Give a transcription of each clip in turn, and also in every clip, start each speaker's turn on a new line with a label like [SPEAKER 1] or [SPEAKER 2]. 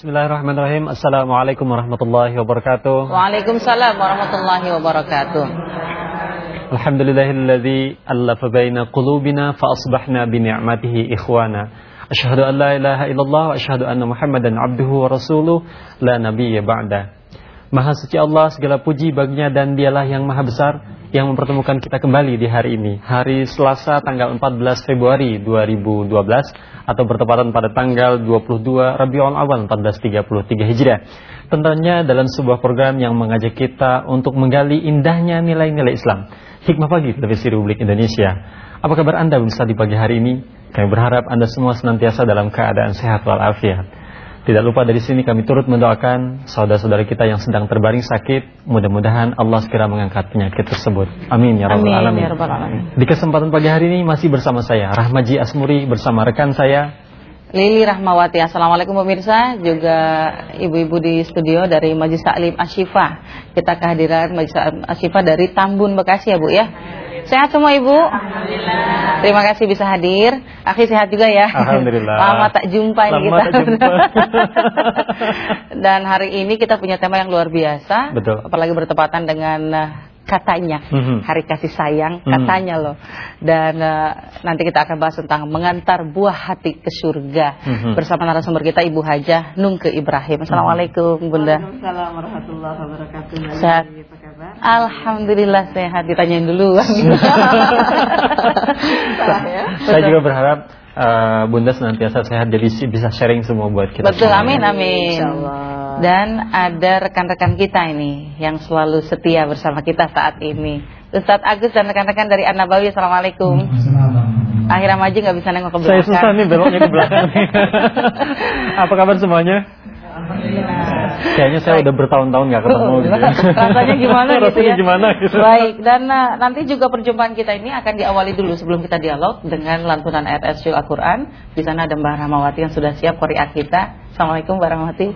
[SPEAKER 1] Bismillahirrahmanirrahim. Assalamualaikum warahmatullahi wabarakatuh.
[SPEAKER 2] Waalaikumsalam warahmatullahi wabarakatuh.
[SPEAKER 1] Alhamdulillahilladzi allafa baina qulubina fa asbahna bi ni'matihi ikhwana. Asyhadu an la ilaha illallah wa asyhadu anna Muhammadan abduhu wa rasuluh la nabiyya ba'da. Maha suci Allah, segala puji baginya dan dialah yang maha besar yang mempertemukan kita kembali di hari ini. Hari Selasa tanggal 14 Februari 2012 atau bertepatan pada tanggal 22 Rabiul Awal 1433 Hijriah. Tentunya dalam sebuah program yang mengajak kita untuk menggali indahnya nilai-nilai Islam. Hikmah Pagi Televisi Republik Indonesia. Apa kabar Anda bisa di pagi hari ini? Kami berharap Anda semua senantiasa dalam keadaan sehat walafiat. Tidak lupa dari sini kami turut mendoakan saudara-saudara kita yang sedang terbaring sakit. Mudah-mudahan Allah segera mengangkat penyakit tersebut. Amin ya rabbal alamin.
[SPEAKER 2] Ya alamin.
[SPEAKER 1] Di kesempatan pagi hari ini masih bersama saya Rahmaji Asmuri bersama rekan saya
[SPEAKER 2] Lili Rahmawati. Assalamualaikum pemirsa, juga ibu-ibu di studio dari Majlis Taklim Asyifa. Kita kehadiran Majlis Taklim Asyifa dari Tambun Bekasi ya Bu ya. Sehat semua Ibu? Alhamdulillah. Terima kasih bisa hadir. Akhi sehat juga ya.
[SPEAKER 1] Alhamdulillah.
[SPEAKER 2] Lama tak jumpa ini
[SPEAKER 1] Lama
[SPEAKER 2] kita.
[SPEAKER 1] tak jumpa.
[SPEAKER 2] Dan hari ini kita punya tema yang luar biasa.
[SPEAKER 1] Betul.
[SPEAKER 2] Apalagi bertepatan dengan eh, katanya
[SPEAKER 1] Mhm.
[SPEAKER 2] hari kasih sayang
[SPEAKER 1] Mhm.
[SPEAKER 2] katanya loh. Dan eh, nanti kita akan bahas tentang mengantar buah hati ke surga
[SPEAKER 1] Mhm.
[SPEAKER 2] bersama narasumber kita Ibu Hajah Nungke Ibrahim. Assalamualaikum Bunda.
[SPEAKER 3] Waalaikumsalam warahmatullahi wabarakatuh.
[SPEAKER 2] Sehat.
[SPEAKER 3] Kabar?
[SPEAKER 2] Alhamdulillah sehat. Ditanyain dulu. Saya.
[SPEAKER 1] Saya juga berharap eh, Bunda senantiasa sehat jadi bisa sharing semua buat kita.
[SPEAKER 2] Betul,
[SPEAKER 1] semua.
[SPEAKER 2] amin, amin.
[SPEAKER 3] Insyaallah.
[SPEAKER 2] Dan ada rekan-rekan kita ini yang selalu setia bersama kita saat ini. Ustadz Agus dan rekan-rekan dari An-Nabawi, Assalamualaikum. Akhirnya maju nggak bisa nengok ke belakang.
[SPEAKER 1] Saya susah nih beloknya ke belakang nih. Apa kabar semuanya? Kayaknya saya udah bertahun-tahun nggak ketemu gitu. ya.
[SPEAKER 2] Rasanya gimana gitu
[SPEAKER 1] Rasanya
[SPEAKER 2] ya?
[SPEAKER 1] gimana gitu.
[SPEAKER 2] Baik, dan uh, nanti juga perjumpaan kita ini akan diawali dulu sebelum kita dialog dengan lantunan ayat SU Al-Quran. Di sana ada Mbak Rahmawati yang sudah siap korea kita. Assalamualaikum Mbak Rahmawati.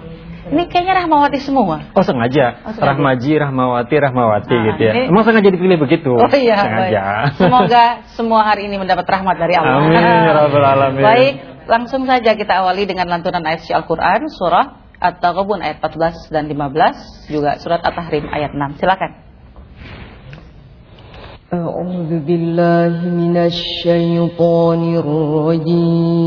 [SPEAKER 2] Ini kayaknya Rahmawati semua.
[SPEAKER 1] Oh sengaja,
[SPEAKER 2] Oh, sengaja.
[SPEAKER 1] Rahmaji, Rahmawati, Rahmawati
[SPEAKER 2] Nah,
[SPEAKER 1] gitu ya.
[SPEAKER 2] ini-
[SPEAKER 1] Emang sengaja dipilih begitu?
[SPEAKER 2] Oh iya,
[SPEAKER 1] sengaja.
[SPEAKER 2] baik. Semoga semua hari ini mendapat rahmat dari Allah.
[SPEAKER 1] Amin ya rabbal alamin.
[SPEAKER 2] Baik, langsung saja kita awali dengan lantunan ayat Al-Quran, surah Ataupun ayat 14 dan 15, juga surat At-Tahrim ayat 6. Silakan. A'udzu billahi rajim.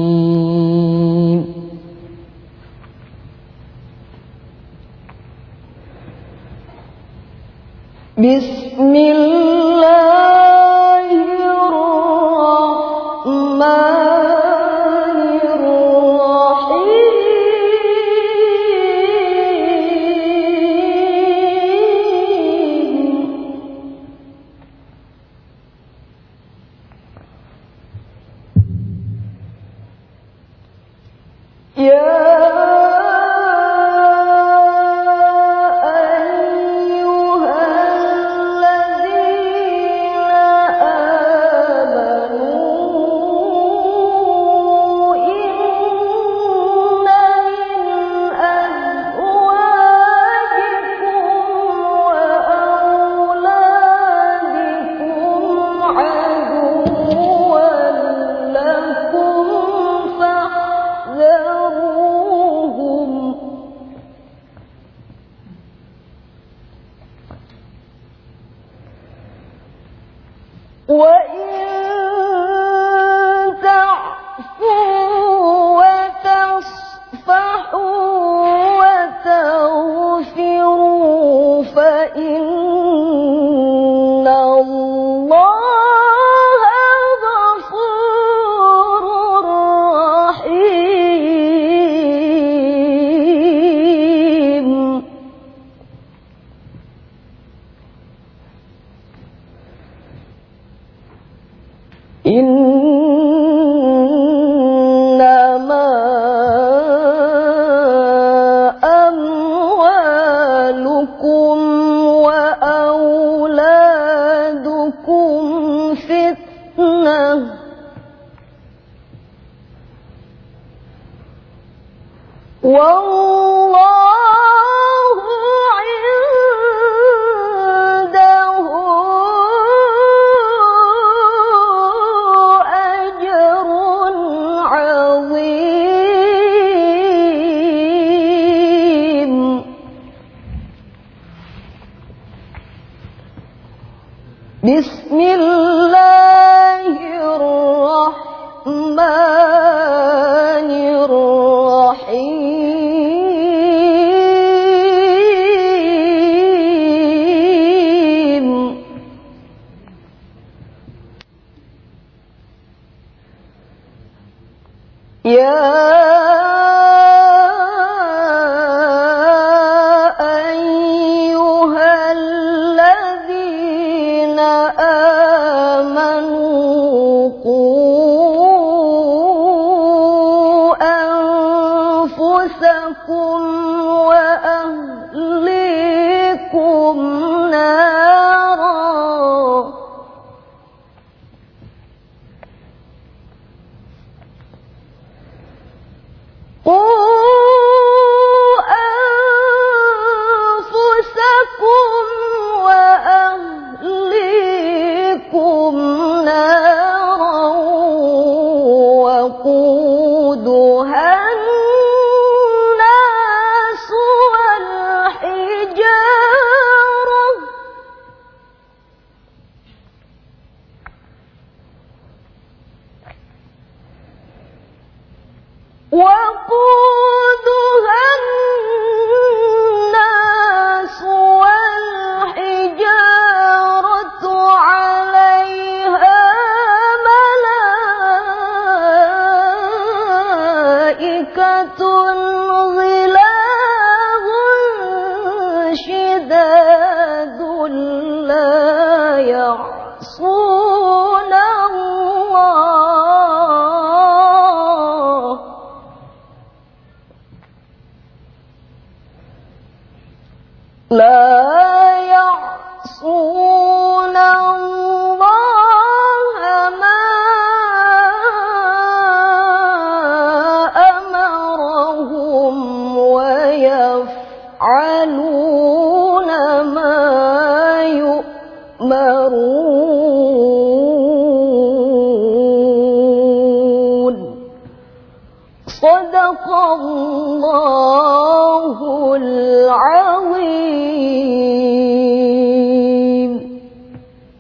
[SPEAKER 2] صدق الله العظيم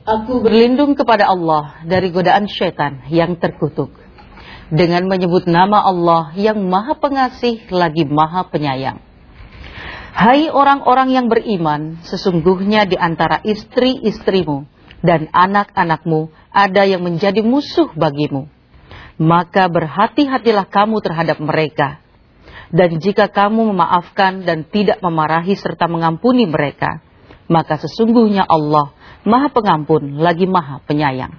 [SPEAKER 3] Aku berlindung kepada Allah dari godaan syaitan yang terkutuk. Dengan menyebut nama Allah yang maha pengasih lagi maha penyayang. Hai orang-orang yang beriman, sesungguhnya di antara istri-istrimu dan anak-anakmu ada yang menjadi musuh bagimu. Maka berhati-hatilah kamu terhadap mereka. Dan jika kamu memaafkan dan tidak memarahi serta mengampuni mereka, maka sesungguhnya Allah Maha Pengampun lagi Maha Penyayang.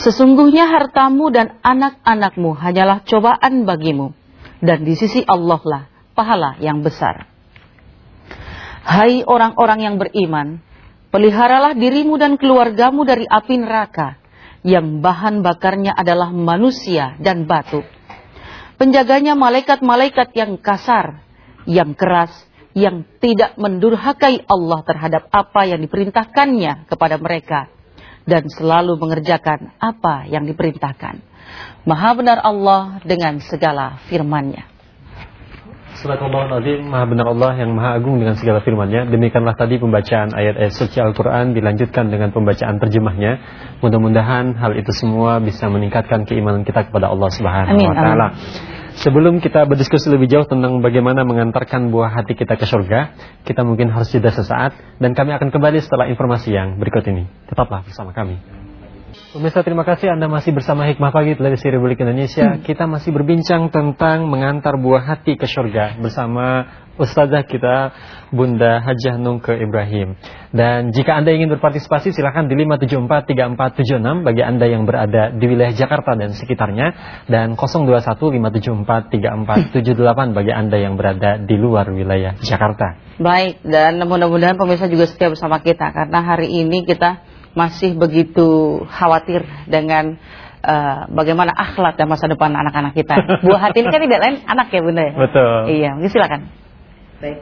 [SPEAKER 3] Sesungguhnya hartamu dan anak-anakmu hanyalah cobaan bagimu, dan di sisi Allah lah pahala yang besar. Hai orang-orang yang beriman, peliharalah dirimu dan keluargamu dari api neraka, yang bahan bakarnya adalah manusia dan batu. Penjaganya malaikat-malaikat yang kasar, yang keras, yang tidak mendurhakai Allah terhadap apa yang diperintahkannya kepada mereka dan selalu mengerjakan apa yang diperintahkan. Maha benar Allah dengan segala firman-Nya.
[SPEAKER 1] Sadaqallahul Maha benar Allah yang Maha Agung dengan segala firman-Nya. Demikianlah tadi pembacaan ayat-ayat suci Al-Quran dilanjutkan dengan pembacaan terjemahnya. Mudah-mudahan hal itu semua bisa meningkatkan keimanan kita kepada Allah Subhanahu wa taala. Sebelum kita berdiskusi lebih jauh tentang bagaimana mengantarkan buah hati kita ke surga, kita mungkin harus jeda sesaat dan kami akan kembali setelah informasi yang berikut ini. Tetaplah bersama kami. Pemirsa terima kasih Anda masih bersama Hikmah Pagi Televisi Republik Indonesia. Kita masih berbincang tentang mengantar buah hati ke surga bersama Ustazah kita Bunda Hajah Nungke Ibrahim. Dan jika Anda ingin berpartisipasi silakan di 5743476 bagi Anda yang berada di wilayah Jakarta dan sekitarnya dan 0215743478 bagi Anda yang berada di luar wilayah Jakarta.
[SPEAKER 3] Baik, dan mudah-mudahan pemirsa juga setia bersama kita karena hari ini kita masih begitu khawatir dengan uh, bagaimana akhlak dan masa depan anak-anak kita. Buah hati ini kan tidak lain anak ya bunda ya?
[SPEAKER 1] Betul.
[SPEAKER 3] Iya, mungkin silakan.
[SPEAKER 4] Baik.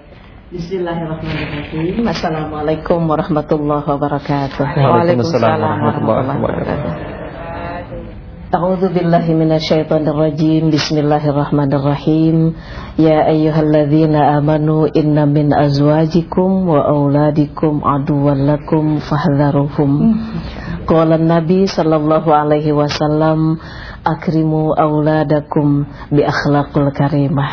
[SPEAKER 4] Bismillahirrahmanirrahim. Assalamualaikum warahmatullahi wabarakatuh.
[SPEAKER 1] Waalaikumsalam warahmatullahi wabarakatuh.
[SPEAKER 4] أعوذ بالله من الشيطان الرجيم بسم الله الرحمن الرحيم يا أيها الذين آمنوا إن من أزواجكم وأولادكم عدوا لكم فاحذروهم قال النبي صلى الله عليه وسلم أكرموا أولادكم بأخلاق الكريمة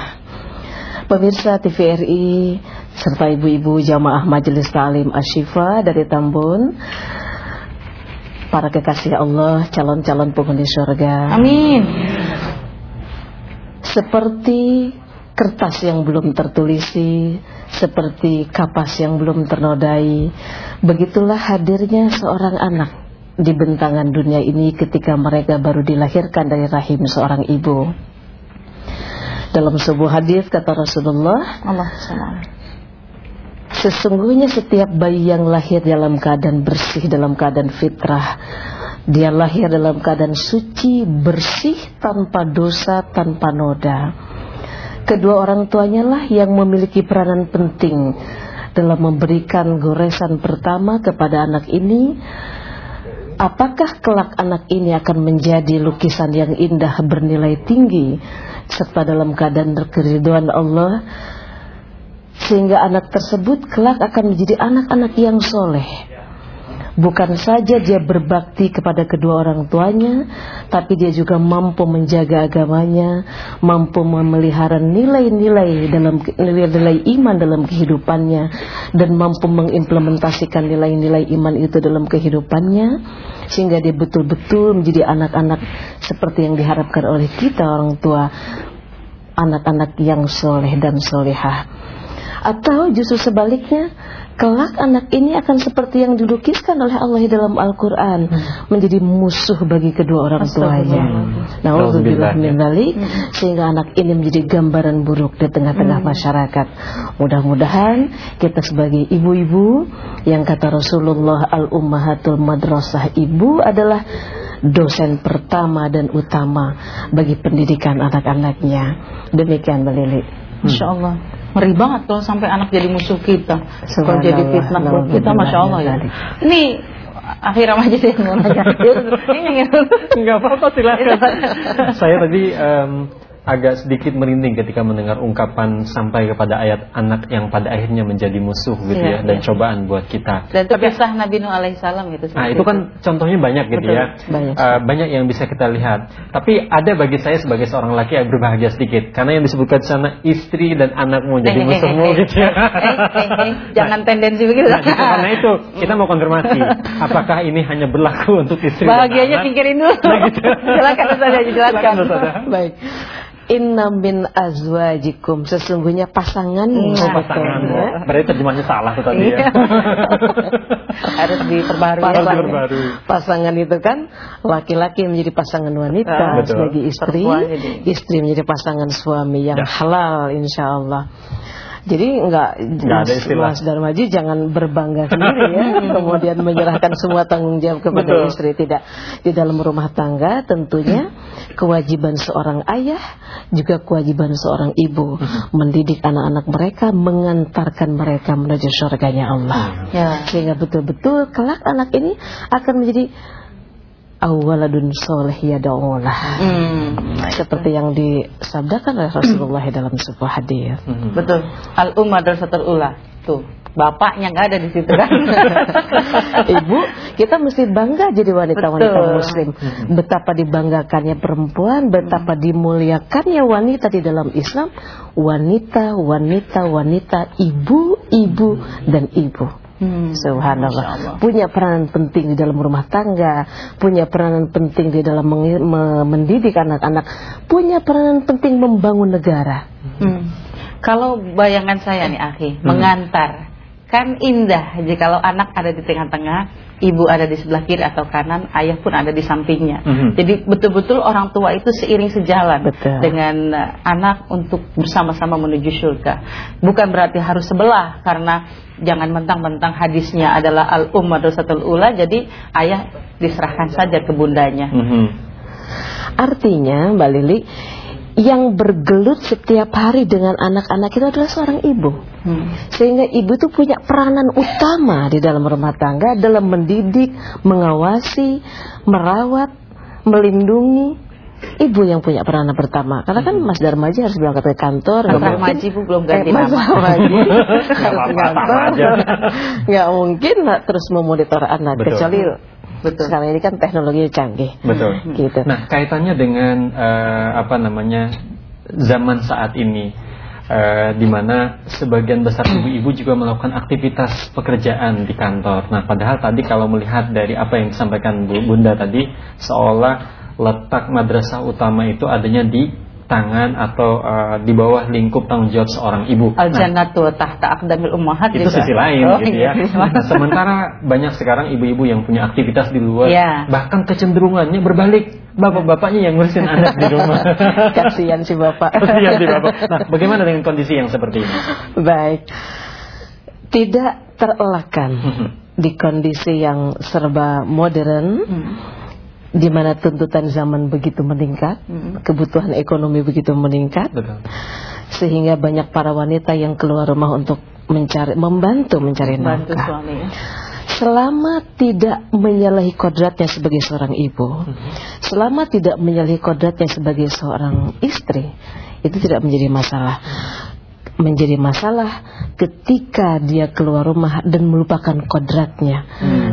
[SPEAKER 4] Pemirsa TVRI serta ibu-ibu jamaah Majelis Ta'lim Ashifa dari Tambun Para kekasih Allah, calon-calon penghuni surga
[SPEAKER 3] Amin.
[SPEAKER 4] Seperti kertas yang belum tertulisi Seperti kapas yang belum ternodai Begitulah hadirnya seorang anak Di bentangan dunia ini ketika mereka baru dilahirkan dari rahim seorang ibu Dalam sebuah hadis kata Rasulullah
[SPEAKER 3] Allah.
[SPEAKER 4] Sesungguhnya setiap bayi yang lahir dalam keadaan bersih, dalam keadaan fitrah Dia lahir dalam keadaan suci, bersih, tanpa dosa, tanpa noda. Kedua orang tuanya lah yang memiliki peranan penting Dalam memberikan goresan pertama kepada anak ini. Apakah kelak anak ini akan menjadi lukisan yang indah bernilai tinggi Serta dalam keadaan keriduan Allah sehingga anak tersebut kelak akan menjadi anak-anak yang soleh. Bukan saja dia berbakti kepada kedua orang tuanya, tapi dia juga mampu menjaga agamanya, mampu memelihara nilai-nilai dalam nilai-nilai iman dalam kehidupannya, dan mampu mengimplementasikan nilai-nilai iman itu dalam kehidupannya, sehingga dia betul-betul menjadi anak-anak seperti yang diharapkan oleh kita orang tua, anak-anak yang soleh dan solehah. Atau justru sebaliknya Kelak anak ini akan seperti yang dilukiskan oleh Allah di dalam Al-Quran. Menjadi musuh bagi kedua orang tuanya. Nauzubillah min dzalik Sehingga anak ini menjadi gambaran buruk di tengah-tengah masyarakat. Mudah-mudahan kita sebagai ibu-ibu Yang kata Rasulullah Al-Ummahatul Madrasah Ibu adalah dosen pertama dan utama bagi pendidikan anak-anaknya. Demikian Mbak Lili.
[SPEAKER 3] Masya Allah. Ngeri banget kalau sampai anak jadi musuh kita. Kalau jadi fitnah buat kita, Masya Allah ya. Ini akhir aja sih. Ini
[SPEAKER 1] Enggak apa-apa silakan. Saya tadi em, agak sedikit merinding ketika mendengar ungkapan sampai kepada ayat anak yang pada akhirnya menjadi musuh gitu
[SPEAKER 3] Iya,
[SPEAKER 1] ya dan
[SPEAKER 3] iya.
[SPEAKER 1] cobaan buat kita.
[SPEAKER 3] Dan itu kisah Nabi Nuh alaihissalam gitu.
[SPEAKER 1] Nah itu kan contohnya banyak gitu
[SPEAKER 3] Betul,
[SPEAKER 1] ya
[SPEAKER 4] banyak.
[SPEAKER 1] Eh, Banyak yang bisa kita lihat Tapi ada bagi saya sebagai seorang laki yang berbahagia sedikit Karena yang disebutkan di sana istri dan anakmu jadi
[SPEAKER 3] Eh,
[SPEAKER 1] musuhmu
[SPEAKER 3] eh, eh.
[SPEAKER 1] gitu ya
[SPEAKER 3] Jangan tendensi begitu.
[SPEAKER 1] Nah, karena itu kita mau konfirmasi Apakah ini hanya berlaku untuk istri
[SPEAKER 3] Bahagianya
[SPEAKER 1] dan anak?
[SPEAKER 3] singkirin dulu.
[SPEAKER 1] Nah, gitu.
[SPEAKER 3] Silakan ya, jelaskan.
[SPEAKER 1] Silakan, ya.
[SPEAKER 4] Baik. Inna min azwajikum sesungguhnya pasangan
[SPEAKER 1] Oh, pasangan
[SPEAKER 4] ya.
[SPEAKER 1] Berarti terjemahnya salah tuh tadi ya
[SPEAKER 3] Iya. Harus diperbarui.
[SPEAKER 1] Harus
[SPEAKER 4] Pasangan,
[SPEAKER 1] diperbarui.
[SPEAKER 4] pasangan itu kan laki-laki menjadi pasangan wanita
[SPEAKER 3] Ah,
[SPEAKER 4] sebagai istri, istri menjadi pasangan suami yang
[SPEAKER 1] Ya.
[SPEAKER 4] halal insya Allah. Jadi enggak
[SPEAKER 1] Nggak ada
[SPEAKER 4] Mas,
[SPEAKER 1] istilah.
[SPEAKER 4] Mas Darmaji jangan berbangga sendiri ya kemudian menyerahkan semua tanggung jawab kepada
[SPEAKER 1] Betul.
[SPEAKER 4] istri tidak di dalam rumah tangga tentunya kewajiban seorang ayah juga kewajiban seorang ibu mendidik anak-anak mereka mengantarkan mereka menuju surganya Allah
[SPEAKER 3] Ya.
[SPEAKER 4] sehingga betul-betul kelak anak ini akan menjadi awaladun soleh yada'ulah
[SPEAKER 3] Hmm.
[SPEAKER 4] seperti yang disabdakan oleh Rasulullah dalam sebuah hadis.
[SPEAKER 1] Mhm.
[SPEAKER 3] Betul. Al ummah darsatul ula. Tuh, bapaknya nggak ada di situ kan.
[SPEAKER 4] Ibu, kita mesti bangga jadi wanita-wanita
[SPEAKER 3] Betul.
[SPEAKER 4] muslim. Betapa dibanggakannya perempuan, betapa dimuliakannya wanita di dalam Islam. Wanita, wanita, wanita, ibu, ibu, dan ibu.
[SPEAKER 3] Hmm.
[SPEAKER 4] Subhanallah.
[SPEAKER 3] Allah.
[SPEAKER 4] Punya peranan penting di dalam rumah tangga, punya peranan penting di dalam mendidik anak-anak, punya peranan penting membangun negara.
[SPEAKER 3] Hmm. Kalau bayangan saya nih, Akhi, mengantar kan indah jikalau anak ada di tengah-tengah, ibu ada di sebelah kiri atau kanan, ayah pun ada di sampingnya.
[SPEAKER 1] Mhm.
[SPEAKER 3] Jadi betul-betul orang tua itu seiring sejalan
[SPEAKER 4] Betul.
[SPEAKER 3] dengan uh, anak untuk bersama-sama menuju surga. Bukan berarti harus sebelah karena jangan mentang-mentang hadisnya adalah al ummadrasatul ula, jadi ayah diserahkan saja ke bundanya.
[SPEAKER 1] Mhm.
[SPEAKER 4] Artinya, Mbak Lili, yang bergelut setiap hari dengan anak-anak itu adalah seorang ibu.
[SPEAKER 3] Hmm.
[SPEAKER 4] Sehingga ibu itu punya peranan utama di dalam rumah tangga dalam mendidik, mengawasi, merawat, melindungi ibu yang punya peranan pertama. Karena kan Mas Darmaji harus berangkat ke kantor.
[SPEAKER 3] Mas Darmaji, Bu, belum ganti
[SPEAKER 4] eh, Mas
[SPEAKER 3] nama.
[SPEAKER 4] Darmaji harus kantor. Nggak mungkin lah terus memonitor anak.
[SPEAKER 1] Betul.
[SPEAKER 4] Kecuali
[SPEAKER 3] Betul.
[SPEAKER 4] sekarang ini kan teknologinya canggih.
[SPEAKER 1] Betul.
[SPEAKER 4] Gitu.
[SPEAKER 1] Nah, kaitannya dengan eh, apa namanya zaman saat ini, eh, di mana sebagian besar ibu-ibu juga melakukan aktivitas pekerjaan di kantor. Nah, padahal tadi kalau melihat dari apa yang disampaikan Bu Bunda tadi, seolah letak madrasah utama itu adanya di tangan atau eh, di bawah lingkup tanggung jawab seorang ibu.
[SPEAKER 3] Al
[SPEAKER 1] Nah,
[SPEAKER 3] tahta aqdamil ummahat
[SPEAKER 1] itu
[SPEAKER 3] juga.
[SPEAKER 1] sisi lain
[SPEAKER 3] Oh,
[SPEAKER 1] gitu ya.
[SPEAKER 3] iya.
[SPEAKER 1] Nah, sementara banyak sekarang ibu-ibu yang punya aktivitas di luar,
[SPEAKER 3] Iya.
[SPEAKER 1] bahkan kecenderungannya berbalik. Bapak-bapaknya yang ngurusin anak di rumah.
[SPEAKER 4] Kasihan si bapak.
[SPEAKER 1] Kasihan si bapak. Nah, bagaimana dengan kondisi yang seperti ini?
[SPEAKER 4] Baik. Tidak terelakkan
[SPEAKER 1] Mhm.
[SPEAKER 4] di kondisi yang serba modern
[SPEAKER 3] Hmm.
[SPEAKER 4] Di mana tuntutan zaman begitu meningkat,
[SPEAKER 3] Hmm.
[SPEAKER 4] kebutuhan ekonomi begitu meningkat
[SPEAKER 1] Betul.
[SPEAKER 4] sehingga banyak para wanita yang keluar rumah untuk mencari membantu mencari
[SPEAKER 3] Bantu
[SPEAKER 4] nafkah.
[SPEAKER 3] suami ya.
[SPEAKER 4] Selama tidak menyalahi kodratnya sebagai seorang ibu, selama tidak menyalahi kodratnya sebagai seorang istri, itu tidak menjadi masalah. Menjadi masalah ketika dia keluar rumah dan melupakan kodratnya.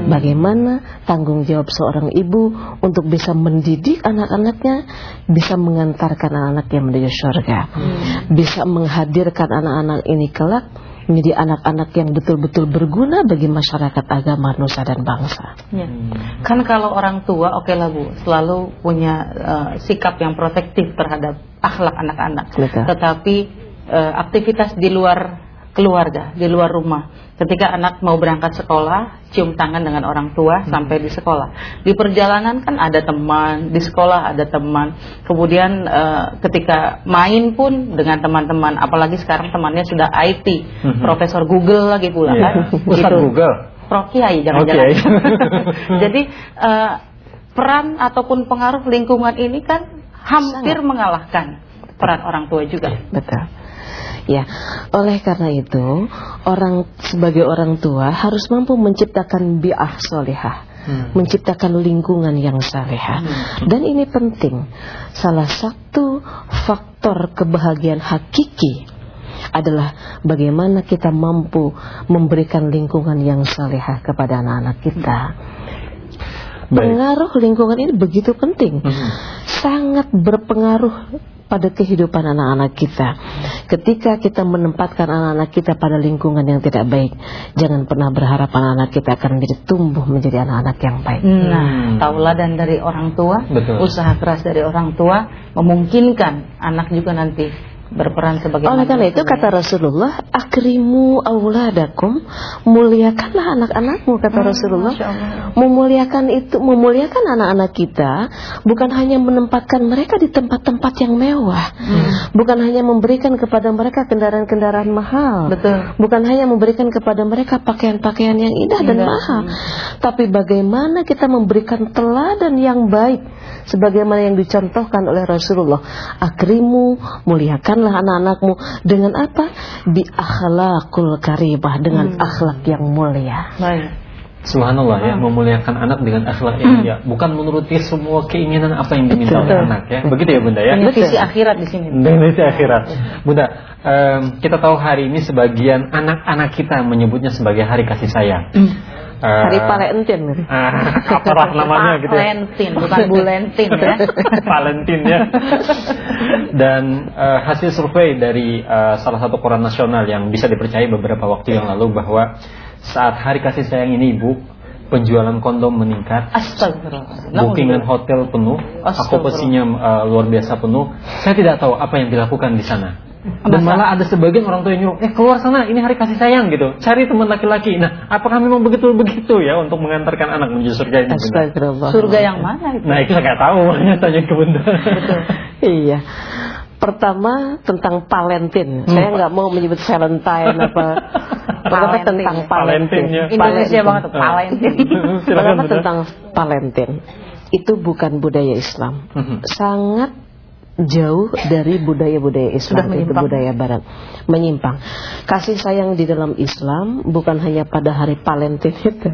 [SPEAKER 4] Bagaimana tanggung jawab seorang ibu untuk bisa mendidik anak-anaknya, bisa mengantarkan anak-anaknya menuju surga, bisa menghadirkan anak-anak ini kelak menjadi anak-anak yang betul-betul berguna bagi masyarakat agama nusa dan bangsa.
[SPEAKER 3] Ya. Kan kalau orang tua oke lah Bu, selalu punya eh, sikap yang protektif terhadap akhlak anak-anak. Tetapi eh, aktivitas di luar keluarga, di luar rumah. Ketika anak mau berangkat sekolah, cium tangan dengan orang tua sampai di sekolah. Di perjalanan kan ada teman, di sekolah ada teman. Kemudian eh, ketika main pun dengan teman-teman, apalagi sekarang temannya sudah IT,
[SPEAKER 1] Mhm.
[SPEAKER 3] Profesor Google lagi pula
[SPEAKER 1] Iya.
[SPEAKER 3] kan.
[SPEAKER 1] Ustaz
[SPEAKER 3] Gitu.
[SPEAKER 1] Google.
[SPEAKER 3] Prof Kiai jangan-jangan.
[SPEAKER 1] Oh, Kiai.
[SPEAKER 3] Jadi eh, peran ataupun pengaruh lingkungan ini kan hampir mengalahkan peran orang tua juga.
[SPEAKER 4] Betul. Ya, oleh karena itu orang sebagai orang tua harus mampu menciptakan bi'ah solehah,
[SPEAKER 1] Hmm.
[SPEAKER 4] menciptakan lingkungan yang salehah. Dan ini penting. Salah satu faktor kebahagiaan hakiki adalah bagaimana kita mampu memberikan lingkungan yang salehah kepada anak-anak kita.
[SPEAKER 1] Baik.
[SPEAKER 4] Pengaruh lingkungan ini begitu penting
[SPEAKER 1] Mhm.
[SPEAKER 4] sangat berpengaruh pada kehidupan anak-anak kita. Ketika kita menempatkan anak-anak kita pada lingkungan yang tidak baik, jangan pernah berharap anak-anak kita akan menjadi tumbuh menjadi anak-anak yang baik.
[SPEAKER 3] Nah,
[SPEAKER 1] Hmm.
[SPEAKER 3] tauladan dari orang tua,
[SPEAKER 1] Betul.
[SPEAKER 3] usaha keras dari orang tua memungkinkan anak juga nanti berperan sebagai
[SPEAKER 4] Oleh karena itu kata Rasulullah, akrimu auladakum, muliakanlah anak-anakmu kata Rasulullah.
[SPEAKER 3] Masya Allah.
[SPEAKER 4] Memuliakan itu, memuliakan anak-anak kita bukan hanya menempatkan mereka di tempat-tempat yang mewah, bukan hanya memberikan kepada mereka kendaraan-kendaraan mahal,
[SPEAKER 3] Betul.
[SPEAKER 4] bukan hanya memberikan kepada mereka pakaian-pakaian yang indah dan
[SPEAKER 3] Indah.
[SPEAKER 4] mahal, tapi bagaimana kita memberikan teladan yang baik sebagaimana yang dicontohkan oleh Rasulullah. Akrimu, anak-anakmu dengan apa? Bi akhlakul karimah dengan akhlak yang mulia.
[SPEAKER 3] Baik.
[SPEAKER 1] Subhanallah ya, memuliakan anak dengan akhlak yang mulia, bukan menuruti semua keinginan apa yang diminta oleh anak ya. Begitu ya Bunda ya?
[SPEAKER 3] Ini visi akhirat di sini.
[SPEAKER 1] Itu akhirat. Bunda, kita tahu hari ini sebagian anak-anak kita menyebutnya sebagai hari kasih sayang. Eh,
[SPEAKER 4] Hari Valentine.
[SPEAKER 1] ah, apalah namanya gitu ya.
[SPEAKER 3] Valentin, bukan Bulentin ya.
[SPEAKER 1] Valentin ya. Dan eh, hasil survei dari eh, salah satu koran nasional yang bisa dipercaya beberapa waktu yang lalu bahwa saat hari kasih sayang ini Ibu, penjualan kondom meningkat,
[SPEAKER 3] Astagfirullah.
[SPEAKER 1] bookingan hotel penuh, okupasinya eh, luar biasa penuh. Saya tidak tahu apa yang dilakukan di sana. Dan malah ada sebagian orang tua yang nyuruh, eh keluar sana, ini hari kasih sayang gitu. Cari teman laki-laki. Nah, apakah memang begitu begitu ya untuk mengantarkan anak menuju surga ini?
[SPEAKER 4] Astagfirullah.
[SPEAKER 3] Surga yang mana itu?
[SPEAKER 1] Nah itu saya nggak tahu, makanya tanya ke Bunda.
[SPEAKER 4] Iya. Pertama tentang Valentine. Saya nggak mau menyebut Valentine apa. Pertama
[SPEAKER 3] Valentine.
[SPEAKER 4] tentang
[SPEAKER 1] Valentine.
[SPEAKER 4] Valentine.
[SPEAKER 3] Indonesia banget tuh. Valentin.
[SPEAKER 1] Silakan
[SPEAKER 4] Pertama
[SPEAKER 1] Bunda.
[SPEAKER 4] tentang Valentine. Itu bukan budaya Islam.
[SPEAKER 1] Mhm.
[SPEAKER 4] Sangat jauh dari budaya-budaya Islam
[SPEAKER 3] Sudah
[SPEAKER 4] itu budaya barat. Menyimpang. Kasih sayang di dalam Islam bukan hanya pada hari Valentine itu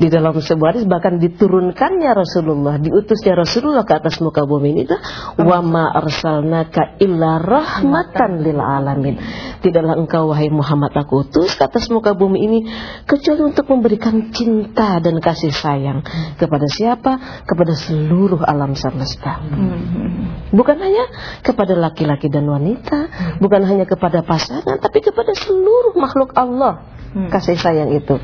[SPEAKER 4] Di dalam sebuah hadis bahkan diturunkannya Rasulullah, diutusnya Rasulullah ke atas muka bumi ini itu wa ma arsalnaka illa rahmatan lil alamin. Tidaklah engkau wahai Muhammad aku utus ke atas muka bumi ini kecuali untuk memberikan cinta dan kasih sayang kepada siapa? Kepada seluruh alam semesta. Bukan hanya kepada laki-laki dan wanita, bukan hanya kepada pasangan, tapi kepada seluruh makhluk Allah kasih sayang itu.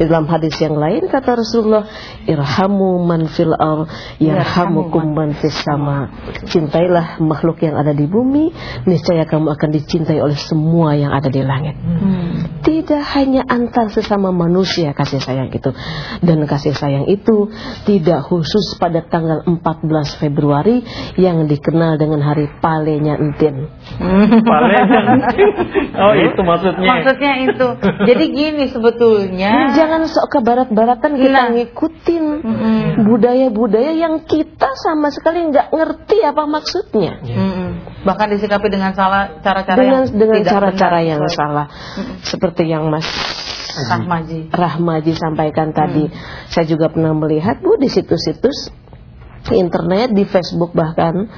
[SPEAKER 4] Di dalam hadis yang lain kata Rasulullah, irhamu man fil ar, yarhamukum man fis sama. Cintailah makhluk yang ada di bumi, niscaya kamu akan dicintai oleh semua yang ada di langit. Tidak hanya antar sesama manusia kasih sayang itu. Dan kasih sayang itu tidak khusus pada tanggal 14 Februari yang dikenal dengan hari palenya entin.
[SPEAKER 1] Palenya. oh itu maksudnya.
[SPEAKER 3] Maksudnya itu. Jadi gini sebetulnya.
[SPEAKER 4] Jangan sok ke barat-baratan kita
[SPEAKER 3] Nah.
[SPEAKER 4] ngikutin budaya-budaya yang kita sama sekali nggak ngerti apa maksudnya.
[SPEAKER 3] Mm-mm. Bahkan disikapi dengan salah cara-cara
[SPEAKER 4] Dengan
[SPEAKER 3] yang
[SPEAKER 4] dengan cara-cara yang salah. Seperti yang Mas
[SPEAKER 3] Rahmaji.
[SPEAKER 4] Rahmaji sampaikan tadi. Saya juga pernah melihat Bu di situs-situs internet di Facebook bahkan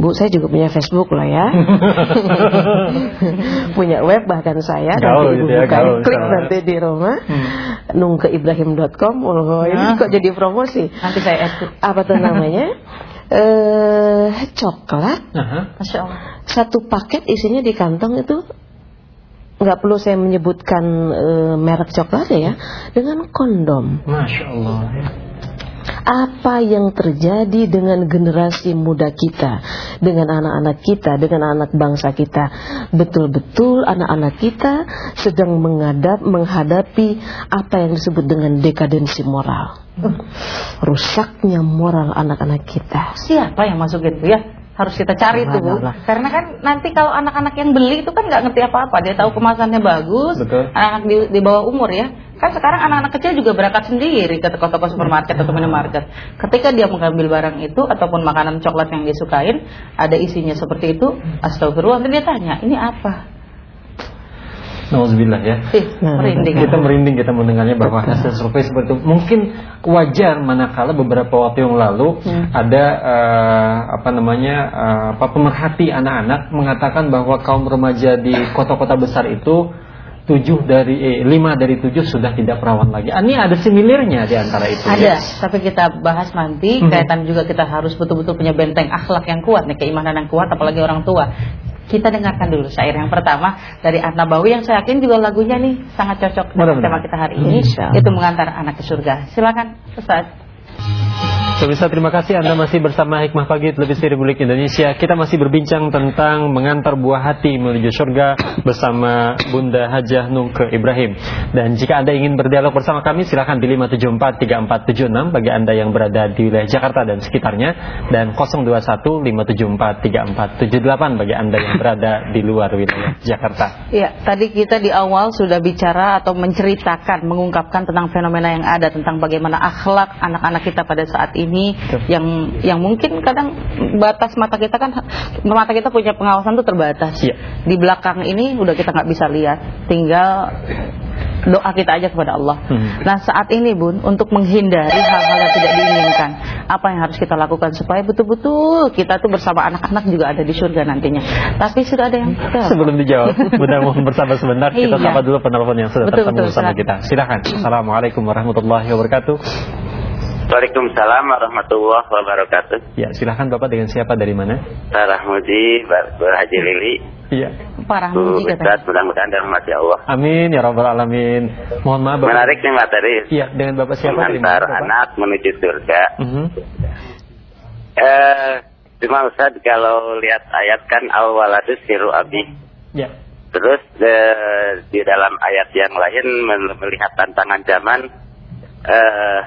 [SPEAKER 4] Bu, saya juga punya Facebook lah ya. punya web bahkan saya
[SPEAKER 1] Gaul
[SPEAKER 4] nanti Ibu
[SPEAKER 1] gitu ya,
[SPEAKER 4] buka
[SPEAKER 1] gaul
[SPEAKER 4] klik
[SPEAKER 1] sekarang.
[SPEAKER 4] nanti di rumah
[SPEAKER 1] Hmm.
[SPEAKER 4] nungkeibrahim.com. Oh, ini
[SPEAKER 3] Nah.
[SPEAKER 4] kok jadi promosi.
[SPEAKER 3] Nanti saya add.
[SPEAKER 4] Apa tuh namanya? Eh, coklat.
[SPEAKER 3] Masya Allah.
[SPEAKER 4] satu paket isinya di kantong itu nggak perlu saya menyebutkan eh, merek coklatnya ya dengan kondom.
[SPEAKER 1] Masya Allah. ya.
[SPEAKER 4] Apa yang terjadi dengan generasi muda kita, dengan anak-anak kita, dengan anak bangsa kita? Betul-betul anak-anak kita sedang menghadap, menghadapi apa yang disebut dengan dekadensi moral. Rusaknya moral anak-anak kita.
[SPEAKER 3] Siapa yang masuk gitu ya? Harus kita cari tuh Bu. Karena kan nanti kalau anak-anak yang beli itu kan nggak ngerti apa-apa. Dia tahu kemasannya bagus. Anak-anak di, di bawah umur ya. Kan sekarang anak-anak kecil juga berangkat sendiri ke toko-toko supermarket atau minimarket. Ketika dia mengambil barang itu ataupun makanan coklat yang disukain, ada isinya seperti itu, astagfirullah, nanti dia tanya, ini apa?
[SPEAKER 1] Nauzubillah ya.
[SPEAKER 3] Merinding.
[SPEAKER 1] Kita merinding kita mendengarnya bahwa hasil survei seperti itu. Mungkin wajar manakala beberapa waktu yang lalu ada eh, apa namanya apa pemerhati anak-anak mengatakan bahwa kaum remaja di kota-kota besar itu tujuh dari eh, lima dari tujuh sudah tidak perawan lagi. Ini ada similirnya di antara itu.
[SPEAKER 3] Ada,
[SPEAKER 1] ya.
[SPEAKER 3] tapi kita bahas nanti
[SPEAKER 1] Mhm.
[SPEAKER 3] kaitan juga kita harus betul-betul punya benteng akhlak yang kuat nih, keimanan yang kuat apalagi orang tua. Kita dengarkan dulu syair yang pertama dari An-Nabawi yang saya yakin juga lagunya nih sangat cocok dengan tema kita hari ini
[SPEAKER 4] Insya Allah.
[SPEAKER 3] itu mengantar anak ke surga. Silakan Ustaz.
[SPEAKER 1] Pemirsa terima kasih. Anda masih bersama Hikmah Pagi Televisi Republik Indonesia. Kita masih berbincang tentang mengantar buah hati menuju surga Bersama Bunda Hajah Nungke Ibrahim. Dan jika Anda ingin berdialog bersama kami silahkan di 5743476 Bagi Anda yang berada di wilayah Jakarta dan sekitarnya Dan 0215743478 Bagi Anda yang berada di luar wilayah Jakarta.
[SPEAKER 3] Ya, tadi kita di awal sudah bicara atau menceritakan, mengungkapkan tentang fenomena yang ada tentang bagaimana akhlak anak-anak kita pada saat ini
[SPEAKER 1] Betul.
[SPEAKER 3] yang yang mungkin kadang batas mata kita kan mata kita punya pengawasan tuh terbatas.
[SPEAKER 1] Iya.
[SPEAKER 3] Di belakang ini udah kita nggak bisa lihat, tinggal doa kita aja kepada Allah.
[SPEAKER 1] Hmm.
[SPEAKER 3] Nah saat ini bun untuk menghindari hal-hal yang tidak diinginkan, apa yang harus kita lakukan supaya betul-betul kita tuh bersama anak-anak juga ada di surga nantinya. Tapi sudah ada yang
[SPEAKER 1] Sebelum dijawab, Bunda mohon bersabar sebentar Kita
[SPEAKER 3] Iya.
[SPEAKER 1] sapa dulu penelpon yang sudah
[SPEAKER 3] Betul,
[SPEAKER 1] tersambung bersama kita Silakan Assalamualaikum warahmatullahi wabarakatuh
[SPEAKER 5] Waalaikumsalam warahmatullahi wabarakatuh.
[SPEAKER 1] Ya, silahkan Bapak dengan siapa dari mana?
[SPEAKER 5] Sarah Muji, Bar Bar Haji Lili,
[SPEAKER 1] Iya.
[SPEAKER 3] parah
[SPEAKER 5] Bu
[SPEAKER 3] muji katanya.
[SPEAKER 5] Ustaz, mudah-mudahan dirahmati Allah.
[SPEAKER 1] Amin ya rabbal alamin. Mohon maaf Bapak.
[SPEAKER 5] Menarik nih materi
[SPEAKER 1] Iya, dengan Bapak siapa dari
[SPEAKER 5] mengantar
[SPEAKER 1] mana? Bapak?
[SPEAKER 5] anak menuju surga.
[SPEAKER 1] Mhm.
[SPEAKER 5] Eh, cuma Ustaz kalau lihat ayat kan al-waladus siru abi.
[SPEAKER 1] Ya.
[SPEAKER 5] Terus eh, di dalam ayat yang lain mel- melihat tantangan zaman eh,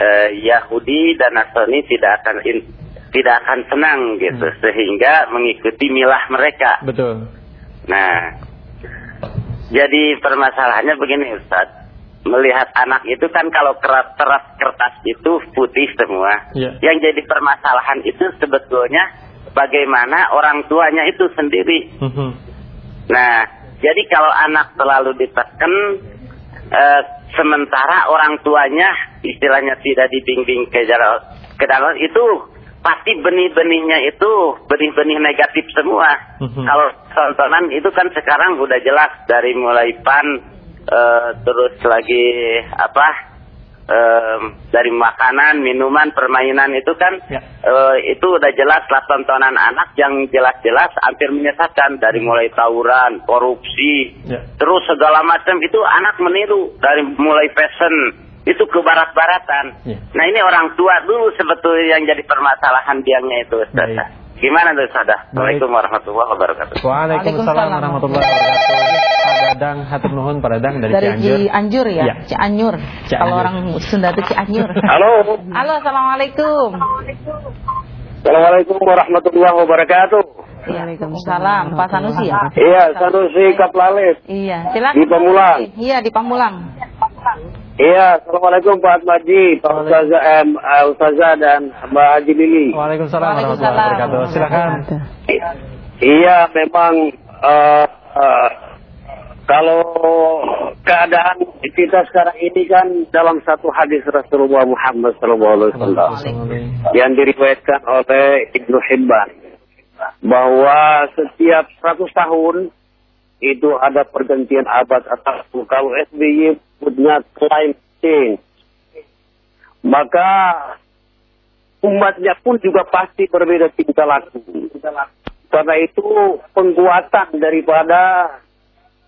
[SPEAKER 5] eh, Yahudi dan Nasrani tidak akan in- tidak akan senang gitu
[SPEAKER 1] Hmm.
[SPEAKER 5] sehingga mengikuti milah mereka.
[SPEAKER 1] Betul.
[SPEAKER 5] Nah, jadi permasalahannya begini Ustaz. Melihat anak itu kan kalau keras, keras kertas itu putih semua.
[SPEAKER 1] Iya.
[SPEAKER 5] Yang jadi permasalahan itu sebetulnya bagaimana orang tuanya itu sendiri.
[SPEAKER 1] Mhm.
[SPEAKER 5] Nah, jadi kalau anak selalu ditekan eh, sementara orang tuanya istilahnya tidak dibimbing ke jalan ke dalam itu pasti benih-benihnya itu benih-benih negatif semua.
[SPEAKER 1] Mhm.
[SPEAKER 5] Kalau tontonan itu kan sekarang udah jelas dari mulai pan eh, terus lagi apa em, dari makanan, minuman, permainan itu kan
[SPEAKER 1] Ya.
[SPEAKER 5] eh, itu udah jelas lah tontonan anak yang jelas-jelas hampir menyesatkan dari mulai tawuran, korupsi,
[SPEAKER 1] Ya.
[SPEAKER 5] terus segala macam itu anak meniru dari mulai fashion itu ke barat-baratan.
[SPEAKER 1] Ya.
[SPEAKER 5] Nah ini orang tua dulu sebetulnya yang jadi permasalahan biangnya itu Ustaz.
[SPEAKER 1] Baik.
[SPEAKER 5] Gimana tuh Ustaz? Assalamualaikum warahmatullahi wabarakatuh.
[SPEAKER 3] Waalaikumsalam
[SPEAKER 1] warahmatullahi wabarakatuh. Pak Dadang, hatur nuhun Pak Dadang dari,
[SPEAKER 3] Dari
[SPEAKER 1] Cianjur.
[SPEAKER 3] Cianjur ya,
[SPEAKER 1] Iya.
[SPEAKER 3] Cianjur.
[SPEAKER 1] Cianjur.
[SPEAKER 3] Kalau orang Sunda itu Cianjur.
[SPEAKER 5] Halo.
[SPEAKER 3] Halo, assalamualaikum.
[SPEAKER 5] Assalamualaikum warahmatullahi wabarakatuh.
[SPEAKER 3] Waalaikumsalam. Pak Sanusi ya?
[SPEAKER 5] Iya, Sanusi Kaplalis.
[SPEAKER 3] Iya, silakan.
[SPEAKER 5] Di Pamulang.
[SPEAKER 3] Iya, di Pamulang.
[SPEAKER 5] Iya, Assalamualaikum Pak Maji, Pak Ustazah, eh, eh, Ustazah dan Mbak Haji Lili.
[SPEAKER 1] Waalaikumsalam warahmatullahi
[SPEAKER 3] Waalaikumsalam.
[SPEAKER 1] wabarakatuh. Silakan.
[SPEAKER 5] Iya, memang eh, eh, kalau keadaan kita sekarang ini kan dalam satu hadis Rasulullah Muhammad SAW yang diriwayatkan oleh Ibnu Hibban bahwa setiap 100 tahun itu ada pergantian abad atau kalau SBY punya climate change maka umatnya pun juga pasti berbeda tingkah laku. Karena itu penguatan daripada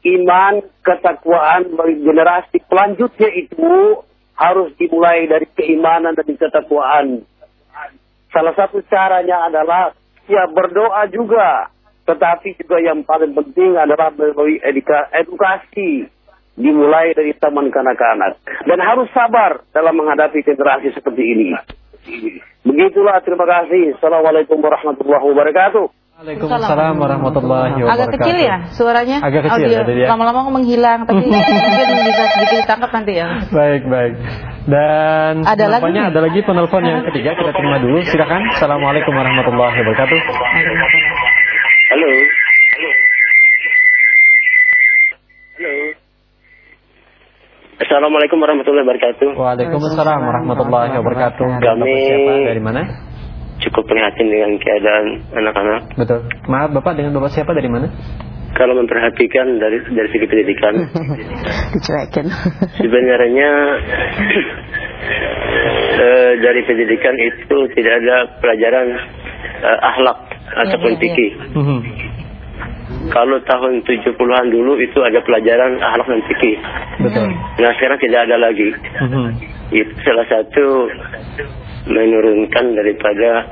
[SPEAKER 5] iman, ketakwaan bagi generasi selanjutnya itu harus dimulai dari keimanan dan ketakwaan. Salah satu caranya adalah ya berdoa juga. Tetapi juga yang paling penting adalah melalui eduka- edukasi dimulai dari taman kanak-kanak. Dan harus sabar dalam menghadapi generasi seperti ini. Begitulah, terima kasih. Assalamualaikum warahmatullahi wabarakatuh.
[SPEAKER 1] Waalaikumsalam warahmatullahi wabarakatuh.
[SPEAKER 3] Agak kecil ya suaranya?
[SPEAKER 1] Agak kecil
[SPEAKER 3] Audio.
[SPEAKER 1] ya tadi ya.
[SPEAKER 3] Lama-lama menghilang, tapi mungkin bisa sedikit ditangkap nanti ya.
[SPEAKER 1] Baik, baik. Dan
[SPEAKER 3] Ada lagi
[SPEAKER 1] ada lagi penelpon yang ketiga kita terima dulu. Silakan. Assalamualaikum warahmatullahi wabarakatuh.
[SPEAKER 5] Assalamualaikum warahmatullahi wabarakatuh.
[SPEAKER 1] Waalaikumsalam warahmatullahi wabarakatuh.
[SPEAKER 5] Kami-
[SPEAKER 1] dari mana?
[SPEAKER 5] Cukup prihatin dengan keadaan anak-anak.
[SPEAKER 1] Betul. Maaf Bapak dengan Bapak siapa dari mana?
[SPEAKER 5] Kalau memperhatikan dari dari segi pendidikan,
[SPEAKER 4] Dicuekin.
[SPEAKER 5] sebenarnya eh, dari pendidikan itu tidak ada pelajaran eh, akhlak ataupun
[SPEAKER 3] iya, iya.
[SPEAKER 5] fikih.
[SPEAKER 1] Mhm.
[SPEAKER 5] Kalau tahun 70-an dulu itu ada pelajaran akhlak dan fikih.
[SPEAKER 1] Betul.
[SPEAKER 5] Nah sekarang tidak ada lagi.
[SPEAKER 1] Mhm.
[SPEAKER 5] Itu salah satu menurunkan daripada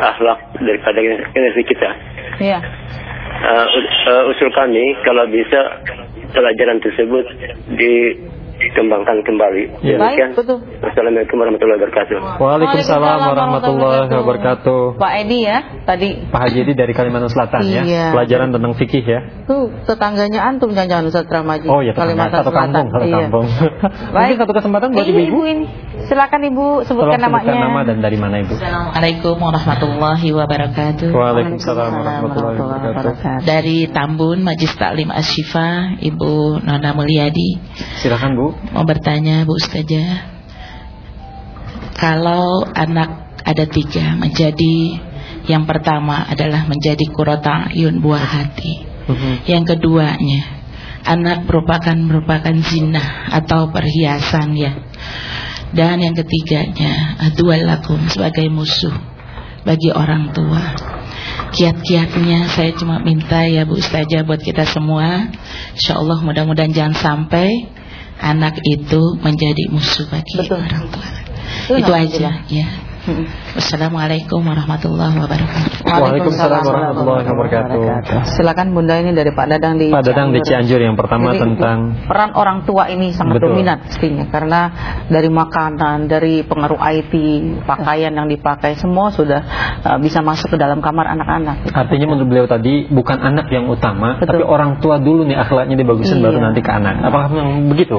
[SPEAKER 5] akhlak daripada energi kita.
[SPEAKER 3] Iya.
[SPEAKER 5] Uh, us- uh, usul kami kalau bisa pelajaran tersebut dikembangkan kembali.
[SPEAKER 1] Ya.
[SPEAKER 3] Baik, betul.
[SPEAKER 5] Wassalamualaikum warahmatullahi wabarakatuh.
[SPEAKER 1] Waalaikumsalam warahmatullahi wabarakatuh.
[SPEAKER 3] Pak Edi ya, tadi
[SPEAKER 1] Pak Haji Edi dari Kalimantan Selatan ya.
[SPEAKER 3] Iya.
[SPEAKER 1] Pelajaran tentang fikih ya.
[SPEAKER 3] tuh tetangganya antum jangan-jangan Ustaz Ramaji.
[SPEAKER 1] Oh ya, tetangga
[SPEAKER 3] Kalimantan
[SPEAKER 1] satu
[SPEAKER 3] Selatan.
[SPEAKER 1] kampung, satu
[SPEAKER 3] Iya.
[SPEAKER 1] kampung.
[SPEAKER 3] Baik.
[SPEAKER 1] Mungkin satu kesempatan buat ibu-ibu.
[SPEAKER 3] ibu ini. Silakan Ibu
[SPEAKER 1] Tolong
[SPEAKER 3] sebutkan namanya.
[SPEAKER 1] sebutkan nama dan dari mana Ibu.
[SPEAKER 6] Assalamualaikum warahmatullahi wabarakatuh.
[SPEAKER 1] Waalaikumsalam warahmatullahi wabarakatuh.
[SPEAKER 6] Dari Tambun Majlis Taklim Asyifa, Ibu Nona Mulyadi
[SPEAKER 1] Silakan Bu.
[SPEAKER 6] Mau bertanya Bu Ustazah. Kalau anak ada tiga menjadi yang pertama adalah menjadi kurota ayun buah hati.
[SPEAKER 1] Mhm.
[SPEAKER 6] Yang keduanya anak merupakan merupakan zina atau perhiasan ya. Dan yang ketiganya adual lakum sebagai musuh bagi orang tua. Kiat-kiatnya saya cuma minta ya Bu Ustazah buat kita semua. Insya Allah mudah-mudahan jangan sampai anak itu menjadi musuh bagi
[SPEAKER 3] Betul.
[SPEAKER 6] orang tua.
[SPEAKER 3] Itu
[SPEAKER 6] Itu aja ya. Wassalamualaikum warahmatullahi wabarakatuh.
[SPEAKER 1] Waalaikumsalam warahmatullahi wabarakatuh.
[SPEAKER 3] Silakan Bunda ini dari Pak Dadang di
[SPEAKER 1] Pak Dadang di Cianjur yang pertama
[SPEAKER 3] Jadi,
[SPEAKER 1] tentang
[SPEAKER 3] peran orang tua ini sangat
[SPEAKER 1] Betul.
[SPEAKER 3] dominan pastinya karena dari makanan, dari pengaruh IT, pakaian yang dipakai semua sudah uh, bisa masuk ke dalam kamar anak-anak.
[SPEAKER 1] Artinya menurut beliau tadi bukan anak yang utama,
[SPEAKER 3] Betul.
[SPEAKER 1] tapi orang tua dulu nih akhlaknya dibagusin
[SPEAKER 3] Iya.
[SPEAKER 1] baru nanti ke anak. Apakah memang begitu?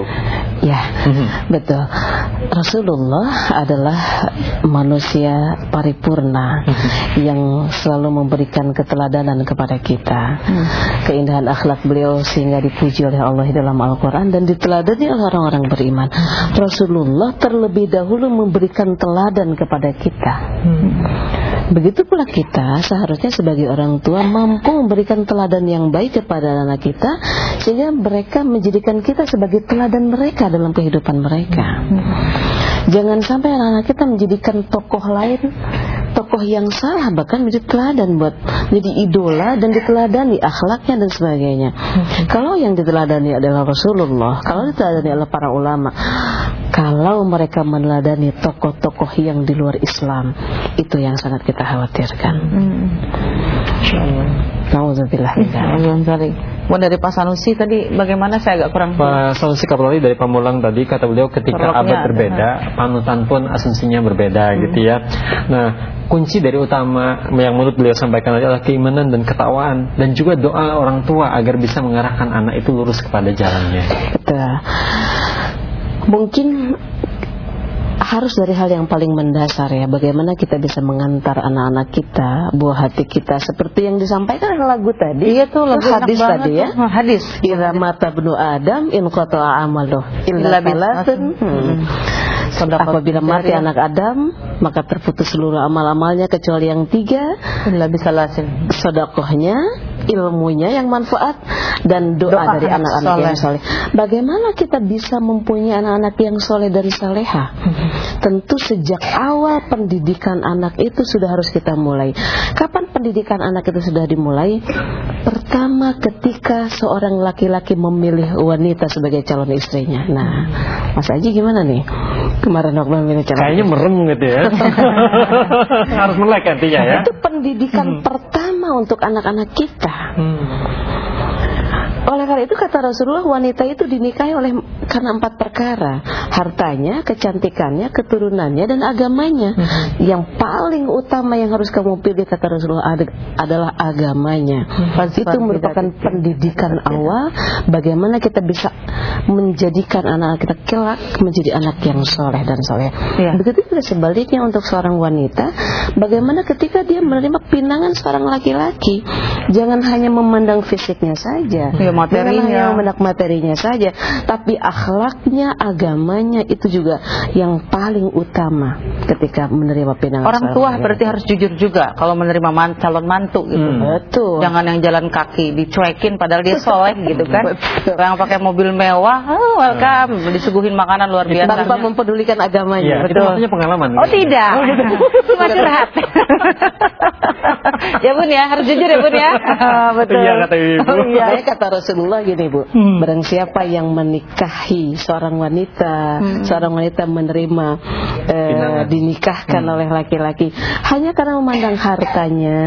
[SPEAKER 4] Ya,
[SPEAKER 1] Mhm.
[SPEAKER 4] betul. Rasulullah adalah manusia manusia paripurna yang selalu memberikan keteladanan kepada kita. Keindahan akhlak beliau sehingga dipuji oleh Allah di dalam Al-Qur'an dan diteladani oleh orang-orang beriman. Rasulullah terlebih dahulu memberikan teladan kepada kita. Begitu pula kita seharusnya sebagai orang tua mampu memberikan teladan yang baik kepada anak kita sehingga mereka menjadikan kita sebagai teladan mereka dalam kehidupan mereka. Jangan sampai anak-anak kita menjadikan tokoh lain tokoh yang salah bahkan menjadi teladan buat menjadi idola dan diteladani akhlaknya dan sebagainya. Kalau yang diteladani adalah Rasulullah, kalau diteladani adalah para ulama, kalau mereka meneladani tokoh-tokoh yang di luar Islam, itu yang sangat kita khawatirkan. Nauzubillah
[SPEAKER 3] Belum kali. Mau dari Pak Sanusi tadi bagaimana saya agak kurang
[SPEAKER 1] Pak Sanusi Kaproli dari Pamulang tadi kata beliau ketika
[SPEAKER 3] Perloknya
[SPEAKER 1] abad
[SPEAKER 3] ada.
[SPEAKER 1] berbeda, panutan pun asumsinya berbeda gitu ya. Nah, kunci dari utama yang menurut beliau sampaikan tadi adalah keimanan dan ketakwaan dan juga doa orang tua agar bisa mengarahkan anak itu lurus kepada jalannya.
[SPEAKER 4] Betul. Mungkin harus dari hal yang paling mendasar ya bagaimana kita bisa mengantar anak-anak kita buah hati kita seperti yang disampaikan lagu tadi
[SPEAKER 3] Iya tuh lagu
[SPEAKER 4] hadis tadi ya
[SPEAKER 3] tuh. Hadis.
[SPEAKER 4] Ila mata bnu Adam in qata'a amaluh
[SPEAKER 3] Illa
[SPEAKER 4] salatun Hmm.
[SPEAKER 3] Sedekah
[SPEAKER 4] Apabila mati
[SPEAKER 3] jariah.
[SPEAKER 4] anak Adam maka terputus seluruh amal-amalnya kecuali yang tiga
[SPEAKER 3] Illa bisa lasin.
[SPEAKER 4] Ilmunya yang manfaat dan doa,
[SPEAKER 3] Doa
[SPEAKER 4] dari
[SPEAKER 3] anak
[SPEAKER 4] anak-anak yang
[SPEAKER 3] soleh.
[SPEAKER 4] Bagaimana kita bisa mempunyai anak-anak yang soleh dan saleha? Tentu sejak awal pendidikan anak itu sudah harus kita mulai. Kapan pendidikan anak itu sudah dimulai? Pertama ketika seorang laki-laki memilih wanita sebagai calon istrinya. Nah, Mas Aji gimana nih? Kemarin waktu memilih calon
[SPEAKER 1] Kayaknya merem gitu ya. Harus melek artinya ya.
[SPEAKER 4] itu pendidikan pertama untuk anak-anak kita. Oleh karena itu kata Rasulullah wanita itu dinikahi oleh karena empat perkara hartanya, kecantikannya, keturunannya dan agamanya. Yang paling utama yang harus kamu pilih kata Rasulullah ad- adalah agamanya. Itu merupakan pendidikan awal bagaimana kita bisa menjadikan anak kita kelak menjadi anak yang soleh dan soleh.
[SPEAKER 3] Iya.
[SPEAKER 4] Begitu juga sebaliknya untuk seorang wanita, bagaimana ketika dia menerima pinangan seorang laki-laki, jangan hanya memandang fisiknya saja,
[SPEAKER 3] Iya, materinya.
[SPEAKER 4] jangan hanya memandang materinya saja, tapi akhlaknya, agamanya itu juga yang paling utama ketika menerima pinangan.
[SPEAKER 3] Orang tua berarti harus jujur juga kalau menerima man- calon mantu gitu.
[SPEAKER 1] Hmm.
[SPEAKER 4] betul.
[SPEAKER 3] Jangan yang jalan kaki dicuekin padahal dia soleh gitu kan.
[SPEAKER 4] Betul.
[SPEAKER 3] Yang pakai mobil mewah, oh, welcome, disuguhin makanan luar biasa.
[SPEAKER 4] tanpa mempedulikan agamanya.
[SPEAKER 1] Iya, itu maksudnya pengalaman.
[SPEAKER 3] Oh tidak, cuma curhat. ya bun ya, harus jujur ya bun ya. Betul.
[SPEAKER 1] Iya, kata ibu.
[SPEAKER 3] Oh, iya.
[SPEAKER 4] Makanya kata Rasulullah gini bu, barang siapa yang menikahi seorang wanita, seorang wanita menerima eh,
[SPEAKER 1] Pinangan.
[SPEAKER 4] dinikahkan oleh laki-laki hanya karena memandang hartanya,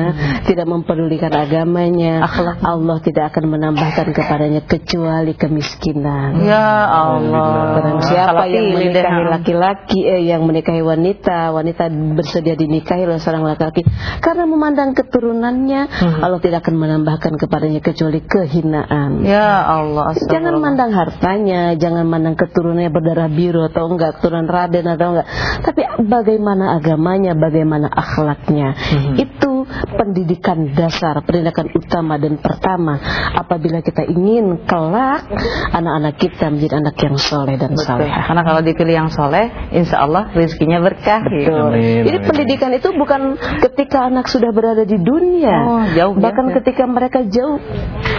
[SPEAKER 4] tidak mempedulikan agamanya, Allah tidak akan menambahkan kepadanya kecuali kemiskinan.
[SPEAKER 3] Ya Allah.
[SPEAKER 4] Barang siapa
[SPEAKER 3] Salah
[SPEAKER 4] yang menikahi laki-laki eh, yang menikahi wanita, wanita bersedia dinikahi oleh seorang laki-laki karena memandang keturunannya, Allah tidak akan menambahkan kepadanya kecuali kehinaan.
[SPEAKER 3] Ya Allah.
[SPEAKER 4] Jangan
[SPEAKER 3] astagfirullah.
[SPEAKER 4] mandang hartanya, jangan mandang keturunannya berdarah biru atau enggak, keturunan Raden atau enggak. Tapi bagaimana agamanya, bagaimana akhlaknya. Itu pendidikan dasar, pendidikan utama dan pertama apabila kita ingin kelak anak-anak kita menjadi anak yang soleh dan
[SPEAKER 3] Betul.
[SPEAKER 4] saleh.
[SPEAKER 3] Karena kalau dipilih yang soleh, insya Allah rezekinya berkah. gitu.
[SPEAKER 1] Amin,
[SPEAKER 4] Jadi
[SPEAKER 1] amin.
[SPEAKER 4] pendidikan itu bukan ketika anak sudah berada di dunia,
[SPEAKER 3] Oh, jauh
[SPEAKER 4] bahkan
[SPEAKER 3] ya.
[SPEAKER 4] ketika mereka jauh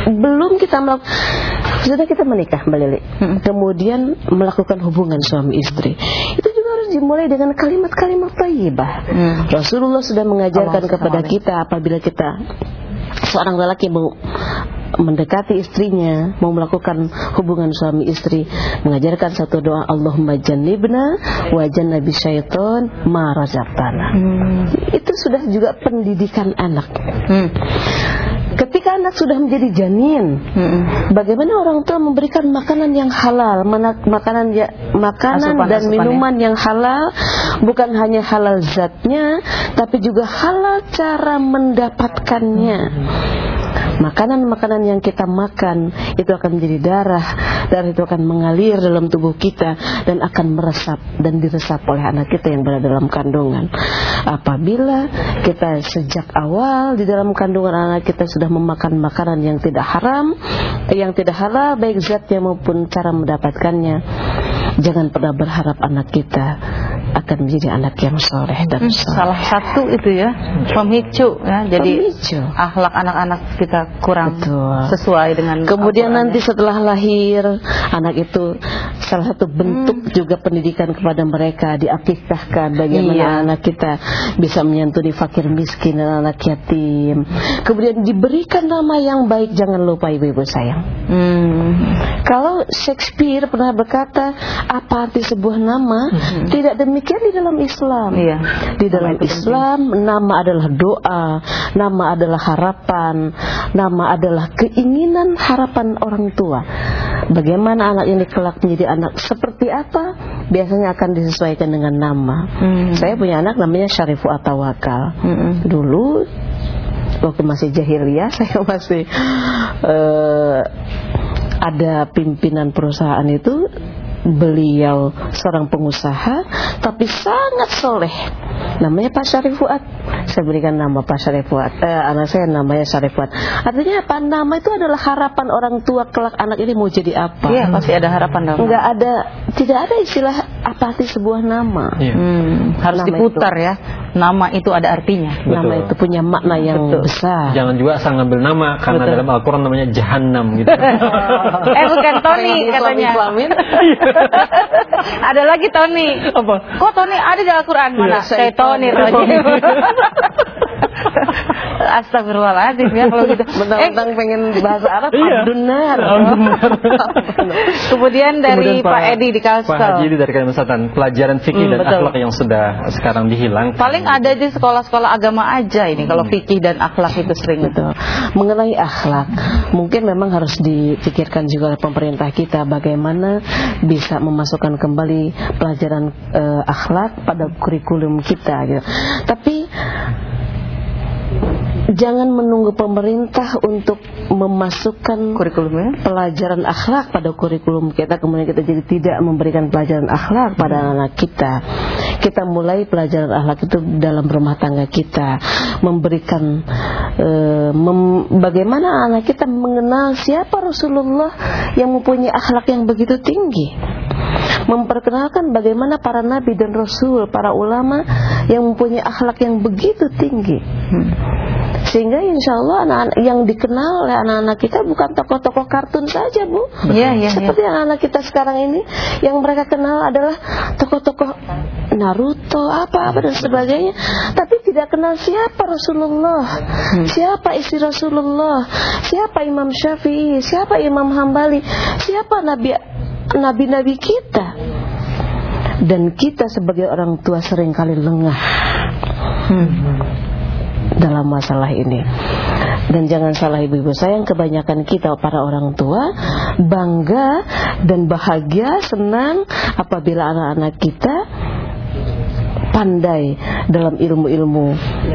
[SPEAKER 4] belum kita melakukan sudah kita menikah Mbak Lili, kemudian melakukan hubungan suami istri, itu juga harus dimulai dengan kalimat-kalimat thayyibah.
[SPEAKER 3] Hmm.
[SPEAKER 4] Rasulullah sudah mengajarkan
[SPEAKER 3] Allah
[SPEAKER 4] kepada
[SPEAKER 3] Subhanahu
[SPEAKER 4] kita apabila kita seorang lelaki mau mendekati istrinya, mau melakukan hubungan suami istri, mengajarkan satu doa Allahumma jannibna wa jannabi syaiton ma razaqtana. Itu sudah juga pendidikan anak.
[SPEAKER 3] Hmm.
[SPEAKER 4] Anak sudah menjadi janin,
[SPEAKER 3] Hmm.
[SPEAKER 4] bagaimana orang tua memberikan makanan yang halal, makanan ya, makanan
[SPEAKER 3] Asupan-
[SPEAKER 4] dan
[SPEAKER 3] asupan
[SPEAKER 4] minuman yang halal, bukan hanya halal zatnya, tapi juga halal cara mendapatkannya. Makanan-makanan yang kita makan itu akan menjadi darah, darah itu akan mengalir dalam tubuh kita dan akan meresap dan diresap oleh anak kita yang berada dalam kandungan. Apabila kita sejak awal di dalam kandungan anak kita sudah memakan makanan yang tidak haram, yang tidak halal baik zatnya maupun cara mendapatkannya, jangan pernah berharap anak kita akan menjadi anak yang soleh dan
[SPEAKER 3] Hmm,
[SPEAKER 4] soleh.
[SPEAKER 3] salah satu itu ya pemicu ya jadi
[SPEAKER 4] Pemicu.
[SPEAKER 3] akhlak anak-anak kita kurang
[SPEAKER 4] Betul.
[SPEAKER 3] sesuai dengan
[SPEAKER 4] Kemudian nanti setelah lahir anak itu salah satu bentuk juga pendidikan kepada mereka diakikahkan bagaimana
[SPEAKER 3] Iya.
[SPEAKER 4] anak kita bisa menyantuni fakir miskin dan anak yatim. Kemudian diberikan nama yang baik jangan lupa ibu-ibu sayang.
[SPEAKER 3] Hmm.
[SPEAKER 4] Kalau Shakespeare pernah berkata apa arti sebuah nama, tidak demikian di dalam Islam.
[SPEAKER 3] Iya.
[SPEAKER 4] Di dalam Islam nama adalah doa, nama adalah harapan, nama adalah keinginan harapan orang tua. Bagaimana anak ini kelak menjadi anak seperti apa? Biasanya akan disesuaikan dengan nama.
[SPEAKER 3] Hmm.
[SPEAKER 4] Saya punya anak namanya Syarifu Atawakal.
[SPEAKER 3] Mm-mm.
[SPEAKER 4] Dulu waktu masih jahiliyah saya masih eh, ada pimpinan perusahaan itu beliau seorang pengusaha tapi sangat soleh. Namanya Pak Syarif Fuad. Saya berikan nama Pak Syarif Fuad. Eh, anak saya namanya Syarif Fuad. Artinya apa? Nama itu adalah harapan orang tua kelak anak ini mau jadi apa?
[SPEAKER 3] Iya pasti ada harapan dong.
[SPEAKER 4] nggak ada tidak ada istilah apa arti sebuah nama?
[SPEAKER 1] Iya.
[SPEAKER 3] Hmm, harus
[SPEAKER 4] Nama
[SPEAKER 3] diputar ya. Nama itu ada artinya.
[SPEAKER 4] nama
[SPEAKER 1] Betul.
[SPEAKER 4] itu punya makna yang
[SPEAKER 3] Betul.
[SPEAKER 4] besar
[SPEAKER 1] Jangan juga asal ngambil nama karena
[SPEAKER 3] Betul.
[SPEAKER 1] dalam Al-Quran namanya Jahannam gitu.
[SPEAKER 3] eh bukan Tony katanya. Ada lagi Tony.
[SPEAKER 1] Apa?
[SPEAKER 3] Kok Tony ada di Al-Quran mana?
[SPEAKER 4] Iya,
[SPEAKER 3] Saya Tony. Astagfirullahaladzim ya kalau gitu. Eh,
[SPEAKER 4] Mentang-mentang pengen bahasa Arab
[SPEAKER 1] Iya.
[SPEAKER 4] Abdunar.
[SPEAKER 3] kemudian dari
[SPEAKER 1] Kemudian
[SPEAKER 3] Pak Edi di
[SPEAKER 1] Pak
[SPEAKER 3] Kalsel.
[SPEAKER 1] Haji dari Kalimantan pelajaran fikih
[SPEAKER 3] Hmm,
[SPEAKER 1] dan
[SPEAKER 3] betul.
[SPEAKER 1] akhlak yang sudah sekarang dihilang.
[SPEAKER 3] Paling ada di sekolah-sekolah agama aja ini kalau fikih dan akhlak itu sering.
[SPEAKER 4] Betul. Mengenai akhlak, mungkin memang harus dipikirkan juga oleh pemerintah kita bagaimana bisa memasukkan kembali pelajaran eh, akhlak pada kurikulum kita. Gitu. Tapi jangan menunggu pemerintah untuk memasukkan
[SPEAKER 3] Kurikulumnya?
[SPEAKER 4] pelajaran akhlak pada kurikulum kita. Kemudian kita jadi tidak memberikan pelajaran akhlak pada anak kita. Kita mulai pelajaran akhlak itu dalam rumah tangga kita. Memberikan eh, mem- bagaimana anak kita mengenal siapa Rasulullah yang mempunyai akhlak yang begitu tinggi memperkenalkan bagaimana para nabi dan rasul para ulama yang mempunyai akhlak yang begitu tinggi. Sehingga insya Allah anak-anak yang dikenal oleh anak-anak kita bukan tokoh-tokoh kartun saja bu.
[SPEAKER 3] Iya, iya,
[SPEAKER 4] seperti anak-anak kita sekarang ini yang mereka kenal adalah tokoh-tokoh Naruto apa apa dan sebagainya. Tapi tidak kenal siapa Rasulullah siapa istri Rasulullah siapa Imam Syafi'i siapa Imam Hambali siapa nabi nabi-nabi kita dan kita sebagai orang tua sering kali lengah dalam masalah ini. Dan jangan salah ibu-ibu sayang kebanyakan kita para orang tua bangga dan bahagia senang apabila anak-anak kita pandai dalam ilmu-ilmu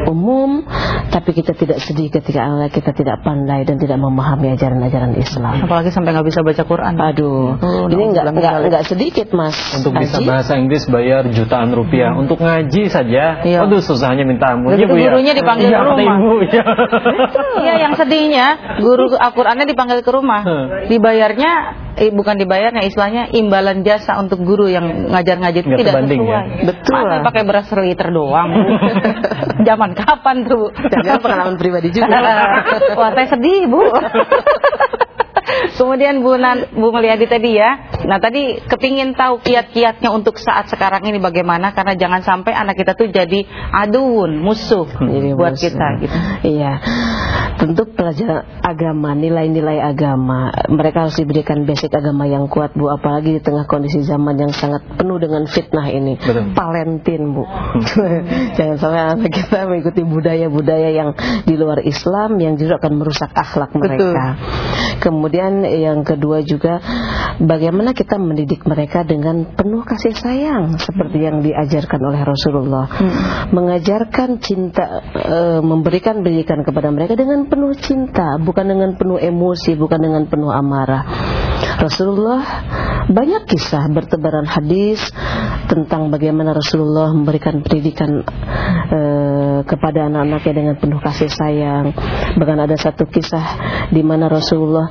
[SPEAKER 4] umum tapi kita tidak sedih ketika anak kita tidak pandai dan tidak memahami ajaran-ajaran Islam.
[SPEAKER 3] Apalagi sampai nggak bisa baca Quran.
[SPEAKER 4] Aduh,
[SPEAKER 3] Oh,
[SPEAKER 4] ini enggak sedikit Mas.
[SPEAKER 1] Untuk bisa
[SPEAKER 4] Haji.
[SPEAKER 1] bahasa Inggris bayar jutaan rupiah Untuk ngaji saja
[SPEAKER 3] Iya.
[SPEAKER 1] Aduh susahnya minta ampun Iya, Bu, ya?
[SPEAKER 3] gurunya dipanggil
[SPEAKER 1] Iya,
[SPEAKER 3] ke
[SPEAKER 1] kata
[SPEAKER 3] rumah.
[SPEAKER 1] Ibu, iya.
[SPEAKER 3] Iya, yang sedihnya guru Al-Qur'annya dipanggil ke rumah.
[SPEAKER 1] Hmm.
[SPEAKER 3] Dibayarnya eh, bukan dibayarnya istilahnya imbalan jasa untuk guru yang ngajar-ngajar itu
[SPEAKER 1] Nggak
[SPEAKER 3] tidak
[SPEAKER 1] sebanding,
[SPEAKER 3] sesuai.
[SPEAKER 1] ya?
[SPEAKER 4] Betul.
[SPEAKER 3] Pakai beras seliter doang. Bu? Zaman kapan tuh?
[SPEAKER 4] Jangan pengalaman pribadi juga.
[SPEAKER 3] Wah, saya sedih, Bu. Kemudian Bu, Nan, Bu Meliadi tadi ya. Nah tadi kepingin tahu kiat-kiatnya untuk saat sekarang ini bagaimana karena jangan sampai anak kita tuh jadi aduun, musuh
[SPEAKER 4] Jadi
[SPEAKER 3] buat
[SPEAKER 4] musuh.
[SPEAKER 3] kita gitu.
[SPEAKER 4] Iya. Tentu pelajaran agama, nilai-nilai agama, mereka harus diberikan basic agama yang kuat, Bu, apalagi di tengah kondisi zaman yang sangat penuh dengan fitnah ini.
[SPEAKER 1] Betul.
[SPEAKER 4] Palentin, Bu. Jangan sampai anak kita mengikuti budaya-budaya yang di luar Islam yang justru akan merusak akhlak mereka. Kemudian yang kedua juga bagaimana kita mendidik mereka dengan penuh kasih sayang seperti yang diajarkan oleh Rasulullah. Mengajarkan cinta e, memberikan pendidikan kepada mereka dengan penuh cinta, bukan dengan penuh emosi, bukan dengan penuh amarah. Rasulullah banyak kisah bertebaran hadis tentang bagaimana Rasulullah memberikan pendidikan e, kepada anak-anaknya dengan penuh kasih sayang. Bahkan ada satu kisah di mana Rasulullah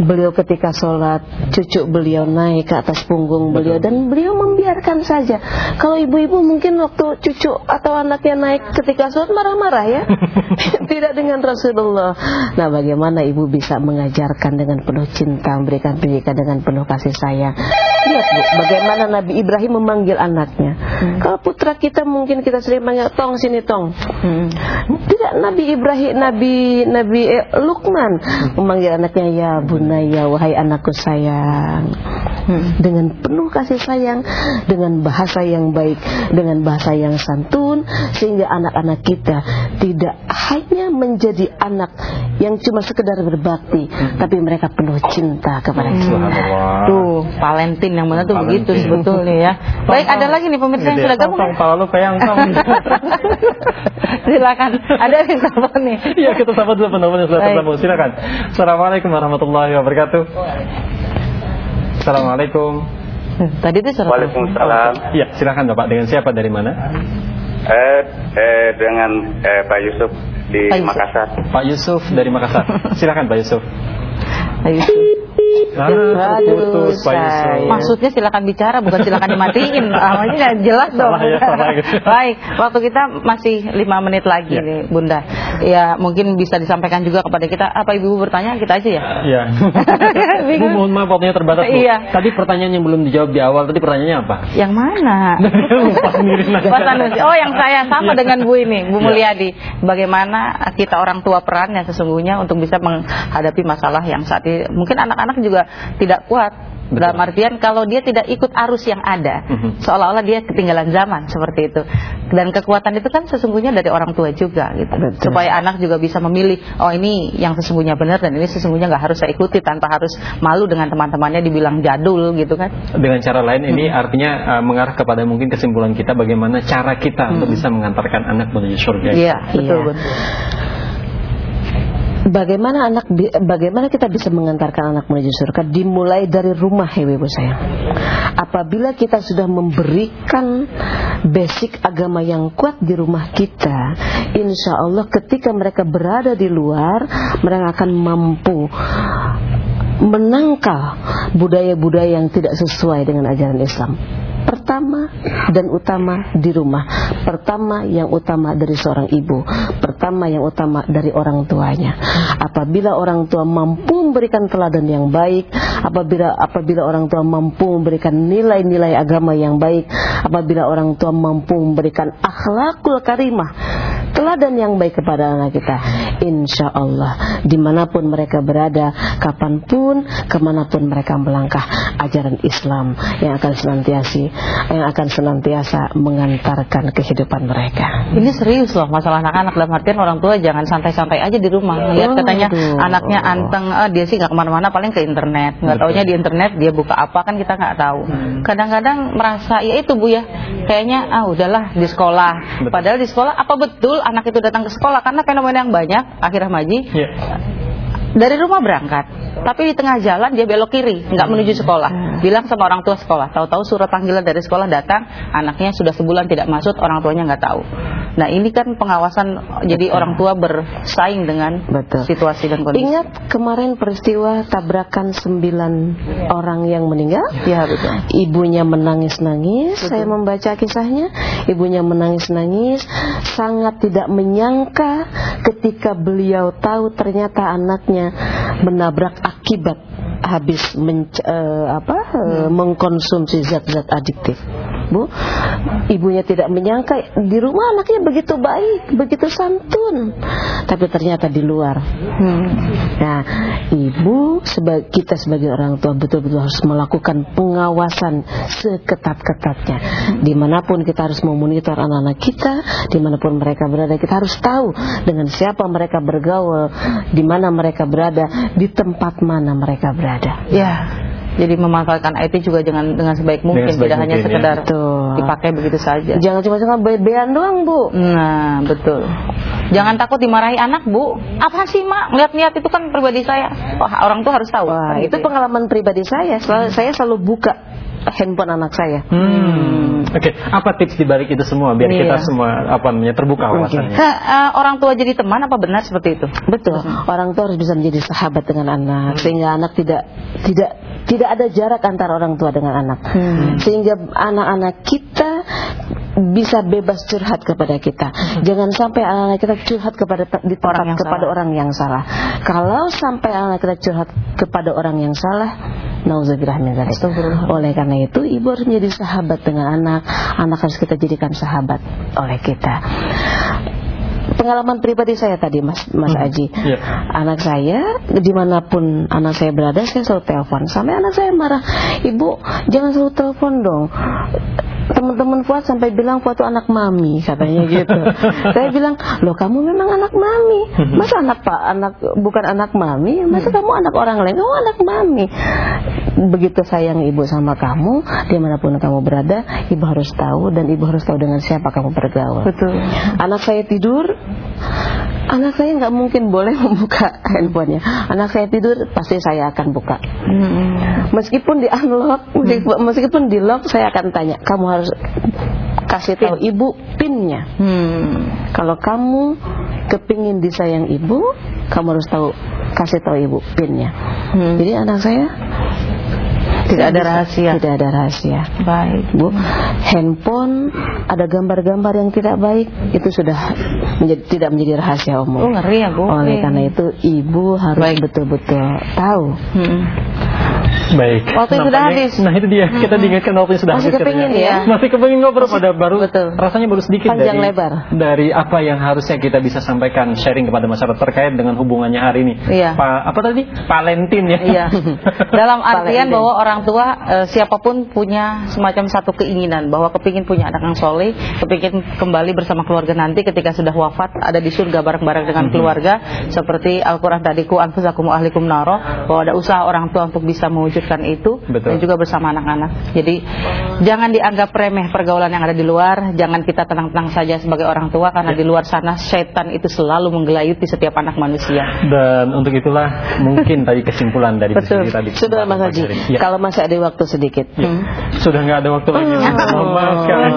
[SPEAKER 4] beliau ketika sholat cucu beliau naik ke atas punggung beliau dan beliau membiarkan saja. Kalau ibu-ibu mungkin waktu cucu atau anaknya naik ketika sholat marah-marah ya, tidak dengan Rasulullah. Nah, bagaimana ibu bisa mengajarkan dengan penuh cinta, memberikan pendidikan dengan penuh kasih sayang. Lihat bu, bagaimana Nabi Ibrahim memanggil anaknya. Hmm. Kalau putra kita mungkin kita sering panggil tong sini tong. Hmm. Tidak Nabi Ibrahim, Nabi Nabi eh, Lukman memanggil anaknya ya bunaya wahai anakku sayang. Hmm. Dengan penuh kasih sayang, dengan bahasa yang baik, dengan bahasa yang santun sehingga anak-anak kita tidak hanya menjadi anak yang cuma sekedar berbakti, hmm. tapi mereka penuh cinta kepada kita.
[SPEAKER 3] Tuh, Valentin yang mana tuh Valentin. begitu sebetulnya ya. Baik, ada lagi nih pemirsa yang sudah gabung.
[SPEAKER 1] Kalau lu peyang
[SPEAKER 3] Silakan. Ada yang telepon nih.
[SPEAKER 1] Iya, kita sapa dulu penelpon yang sudah tersambung. Silakan. Assalamualaikum warahmatullahi wabarakatuh. Assalamualaikum.
[SPEAKER 3] Tadi itu suara
[SPEAKER 5] Waalaikumsalam.
[SPEAKER 1] Iya, silakan Bapak. Dengan siapa dari mana?
[SPEAKER 5] Eh, eh dengan eh, Pak Yusuf di
[SPEAKER 3] Pak Yusuf.
[SPEAKER 5] Makassar.
[SPEAKER 1] Pak Yusuf dari Makassar. Silakan Pak Yusuf.
[SPEAKER 3] Pak Yusuf.
[SPEAKER 1] Ah, Pak Yusuf.
[SPEAKER 3] Maksudnya silakan bicara, bukan silakan dimatiin. Namanya nggak jelas dong.
[SPEAKER 1] Salah ya, salah gitu.
[SPEAKER 3] Baik, waktu kita masih lima menit lagi
[SPEAKER 1] Ya.
[SPEAKER 3] nih, Bunda. Ya, mungkin bisa disampaikan juga kepada kita. Apa ibu bertanya kita aja ya?
[SPEAKER 1] Iya. Bu, mohon maaf waktunya terbatas Bu.
[SPEAKER 3] Iya.
[SPEAKER 1] Tadi pertanyaan yang belum dijawab di awal tadi pertanyaannya apa?
[SPEAKER 3] Yang mana?
[SPEAKER 1] Sendiri.
[SPEAKER 3] Oh, yang saya sama
[SPEAKER 1] Iya.
[SPEAKER 3] dengan Bu ini, Bu
[SPEAKER 1] Iya.
[SPEAKER 3] Mulyadi. Bagaimana kita orang tua perannya sesungguhnya untuk bisa menghadapi masalah yang saat ini mungkin anak-anak juga tidak kuat. Dalam artian kalau dia tidak ikut arus yang ada,
[SPEAKER 1] Mhm.
[SPEAKER 3] seolah-olah dia ketinggalan zaman seperti itu. Dan kekuatan itu kan sesungguhnya dari orang tua juga gitu.
[SPEAKER 4] Betul.
[SPEAKER 3] Supaya anak juga bisa memilih, oh ini yang sesungguhnya benar dan ini sesungguhnya nggak harus saya ikuti tanpa harus malu dengan teman-temannya dibilang jadul gitu kan.
[SPEAKER 1] Dengan cara lain ini artinya uh, mengarah kepada mungkin kesimpulan kita bagaimana cara kita untuk bisa mengantarkan anak menuju surga.
[SPEAKER 3] Iya, betul,
[SPEAKER 4] Iya.
[SPEAKER 3] betul.
[SPEAKER 4] Bagaimana anak bagaimana kita bisa mengantarkan anak menuju surga dimulai dari rumah ya Ibu sayang. Apabila kita sudah memberikan basic agama yang kuat di rumah kita, insya Allah ketika mereka berada di luar, mereka akan mampu menangkal budaya-budaya yang tidak sesuai dengan ajaran Islam. Pertama dan utama di rumah. Pertama yang utama dari seorang ibu. Pertama yang utama dari orang tuanya. Apabila orang tua mampu memberikan teladan yang baik, apabila apabila orang tua mampu memberikan nilai-nilai agama yang baik, apabila orang tua mampu memberikan akhlakul karimah, teladan yang baik kepada anak kita, insya Allah di mana pun mereka berada, kapan pun, ke mana pun mereka melangkah, ajaran Islam yang akan senantiasa yang akan senantiasa mengantarkan kehidupan mereka.
[SPEAKER 3] Ini serius loh masalah anak-anak dalam artian orang tua jangan santai-santai aja di rumah. Lihat katanya
[SPEAKER 4] Aduh.
[SPEAKER 3] anaknya anteng, ah, dia sih nggak ke mana-mana paling ke internet. Nggak taunya di internet dia buka apa kan kita nggak tahu. Kadang-kadang merasa ya itu bu ya, kayaknya ah udahlah di sekolah.
[SPEAKER 1] Betul.
[SPEAKER 3] Padahal di sekolah apa betul anak itu datang ke sekolah karena fenomena yang banyak akhirnya maji
[SPEAKER 1] Iya.
[SPEAKER 3] Dari rumah berangkat, tapi di tengah jalan dia belok kiri, nggak menuju sekolah. Bilang sama orang tua sekolah, tahu-tahu surat panggilan dari sekolah datang, anaknya sudah sebulan tidak masuk, orang tuanya nggak tahu. Nah ini kan pengawasan, jadi orang tua bersaing dengan
[SPEAKER 4] Betul.
[SPEAKER 3] situasi dan kondisi.
[SPEAKER 4] Ingat kemarin peristiwa tabrakan sembilan orang yang meninggal?
[SPEAKER 3] Ya betul.
[SPEAKER 4] Ibunya menangis-nangis, saya membaca kisahnya. Ibunya menangis-nangis, sangat tidak menyangka ketika beliau tahu ternyata anaknya menabrak akibat habis menc- eh, apa eh, mengkonsumsi zat-zat adiktif. Bu, ibunya tidak menyangka di rumah anaknya begitu baik, begitu santun, tapi ternyata di luar. Nah, ibu kita sebagai orang tua betul-betul harus melakukan pengawasan seketat-ketatnya. Di mana pun kita harus memonitor anak-anak kita, di mana pun mereka berada, kita harus tahu dengan siapa mereka bergaul, di mana mereka berada, di tempat mana mereka berada.
[SPEAKER 3] Ya, Jadi memanfaatkan IT juga jangan dengan sebaik mungkin,
[SPEAKER 1] sebaik
[SPEAKER 3] tidak hanya
[SPEAKER 1] mungkin, ya.
[SPEAKER 3] sekedar
[SPEAKER 4] Betul.
[SPEAKER 3] dipakai begitu saja.
[SPEAKER 4] Jangan cuma-cuma bebean doang, Bu.
[SPEAKER 3] Nah, betul. Jangan takut dimarahi anak, Bu. Apa sih, Mak? Lihat-lihat itu kan pribadi saya. Wah, orang tuh harus tahu.
[SPEAKER 4] Wah,
[SPEAKER 3] Kan
[SPEAKER 4] itu
[SPEAKER 3] gitu ya.
[SPEAKER 4] pengalaman pribadi saya. Selalu, saya selalu buka handphone anak saya.
[SPEAKER 1] Hmm. Oke, apa tips di balik itu semua biar
[SPEAKER 3] Iya.
[SPEAKER 1] kita semua apa namanya terbuka wawasannya?
[SPEAKER 3] Hah, eh, orang tua jadi teman apa benar seperti itu?
[SPEAKER 4] Betul. Orang tua harus bisa menjadi sahabat dengan anak sehingga anak tidak tidak tidak ada jarak antara orang tua dengan anak. Sehingga anak-anak kita bisa bebas curhat kepada kita. Jangan sampai anak-anak kita curhat kepada di tempat
[SPEAKER 3] Orang yang
[SPEAKER 4] kepada
[SPEAKER 3] salah.
[SPEAKER 4] orang yang salah. Kalau sampai anak kita curhat kepada orang yang salah, nauzubillah min dzalik.
[SPEAKER 3] Astagfirullah.
[SPEAKER 4] Oleh karena itu, ibu harus menjadi sahabat dengan anak. Anak harus kita jadikan sahabat oleh kita pengalaman pribadi saya tadi Mas Mas Aji.
[SPEAKER 1] Iya.
[SPEAKER 4] Anak saya di mana pun anak saya berada saya selalu telepon. Sampai anak saya marah, ibu jangan selalu telepon dong. Teman-teman Fuad sampai bilang Fuad tuh anak mami katanya gitu. saya bilang loh kamu memang anak mami. Masa anak pak anak bukan anak mami? Masa kamu anak orang lain? Kamu anak mami. Begitu sayang ibu sama kamu, di mana pun kamu berada, ibu harus tahu dan ibu harus tahu dengan siapa kamu bergaul.
[SPEAKER 3] Betul.
[SPEAKER 4] Anak saya tidur, anak saya nggak mungkin boleh membuka handphonenya. Anak saya tidur, pasti saya akan buka. Meskipun di unlock, meskipun, meskipun di lock, saya akan tanya, kamu harus kasih tahu ibu pinnya.
[SPEAKER 3] Hmm.
[SPEAKER 4] Kalau kamu kepingin disayang ibu, kamu harus tahu kasih tahu ibu pinnya.
[SPEAKER 3] Hmm.
[SPEAKER 4] Jadi anak saya
[SPEAKER 3] Tidak ada rahasia.
[SPEAKER 4] Tidak ada rahasia.
[SPEAKER 3] Baik.
[SPEAKER 4] Bu, handphone ada gambar-gambar yang tidak baik itu sudah menjadi, tidak menjadi rahasia
[SPEAKER 3] Oh,
[SPEAKER 4] umum.
[SPEAKER 3] ngeri ya, Bu.
[SPEAKER 4] Oleh
[SPEAKER 3] Oke.
[SPEAKER 4] karena itu ibu harus betul-betul tahu.
[SPEAKER 3] Hmm.
[SPEAKER 1] Baik.
[SPEAKER 3] Waktu yang sudah habis.
[SPEAKER 1] Nah itu dia. Kita diingatkan waktu sudah
[SPEAKER 4] Masih
[SPEAKER 1] habis.
[SPEAKER 4] kepingin
[SPEAKER 1] katanya.
[SPEAKER 4] ya?
[SPEAKER 1] Masih kepingin ngobrol pada baru.
[SPEAKER 3] Betul.
[SPEAKER 1] Rasanya baru sedikit
[SPEAKER 4] Panjang
[SPEAKER 1] dari
[SPEAKER 4] lebar.
[SPEAKER 1] dari apa yang harusnya kita bisa sampaikan sharing kepada masyarakat terkait dengan hubungannya hari ini.
[SPEAKER 3] Iya.
[SPEAKER 1] Pa- apa tadi? Valentin ya.
[SPEAKER 3] Iya. Dalam artian bahwa orang tua eh, siapa pun punya semacam satu keinginan bahwa kepingin punya anak yang soleh, kepingin kembali bersama keluarga nanti ketika sudah wafat ada di surga bareng-bareng dengan keluarga seperti Al-Qur'an tadi ku anfusakum ahlikum naro bahwa ada usaha orang tua untuk bisa itu
[SPEAKER 1] Betul.
[SPEAKER 3] dan juga bersama anak-anak. Jadi jangan dianggap remeh pergaulan yang ada di luar, jangan kita tenang-tenang saja sebagai orang tua karena di luar sana setan itu selalu menggelayuti setiap anak manusia.
[SPEAKER 1] Dan untuk itulah mungkin tadi kesimpulan dari
[SPEAKER 3] Betul.
[SPEAKER 1] diskusi tadi.
[SPEAKER 4] Sudah Mas Haji,
[SPEAKER 1] Ya.
[SPEAKER 4] kalau masih ada waktu sedikit.
[SPEAKER 3] Hmm.
[SPEAKER 1] Sudah nggak ada waktu lagi. Maaf sekali.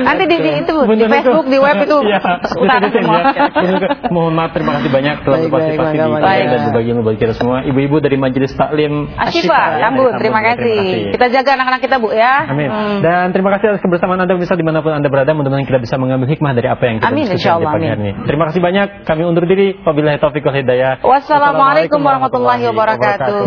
[SPEAKER 3] Nanti di, di itu di Facebook, di web itu
[SPEAKER 1] Iya,
[SPEAKER 3] utara semua.
[SPEAKER 1] ya. Mohon maaf terima kasih banyak telah berpartisipasi di dan berbagi ilmu bagi kita semua. Ibu-ibu dari Majelis Taklim
[SPEAKER 3] Asyifa, Tambun, terima kasih. Kita jaga anak-anak kita, Bu ya.
[SPEAKER 1] Amin.
[SPEAKER 3] Hmm.
[SPEAKER 1] Dan terima kasih atas kebersamaan Anda bisa di mana pun Anda berada. Mudah-mudahan kita bisa mengambil hikmah dari apa yang kita
[SPEAKER 3] Amin,
[SPEAKER 1] diskusikan di pagi hari ini. Terima kasih banyak. Kami undur diri. Wabillahi taufiq wal hidayah.
[SPEAKER 3] Wassalamualaikum warahmatullahi wabarakatuh.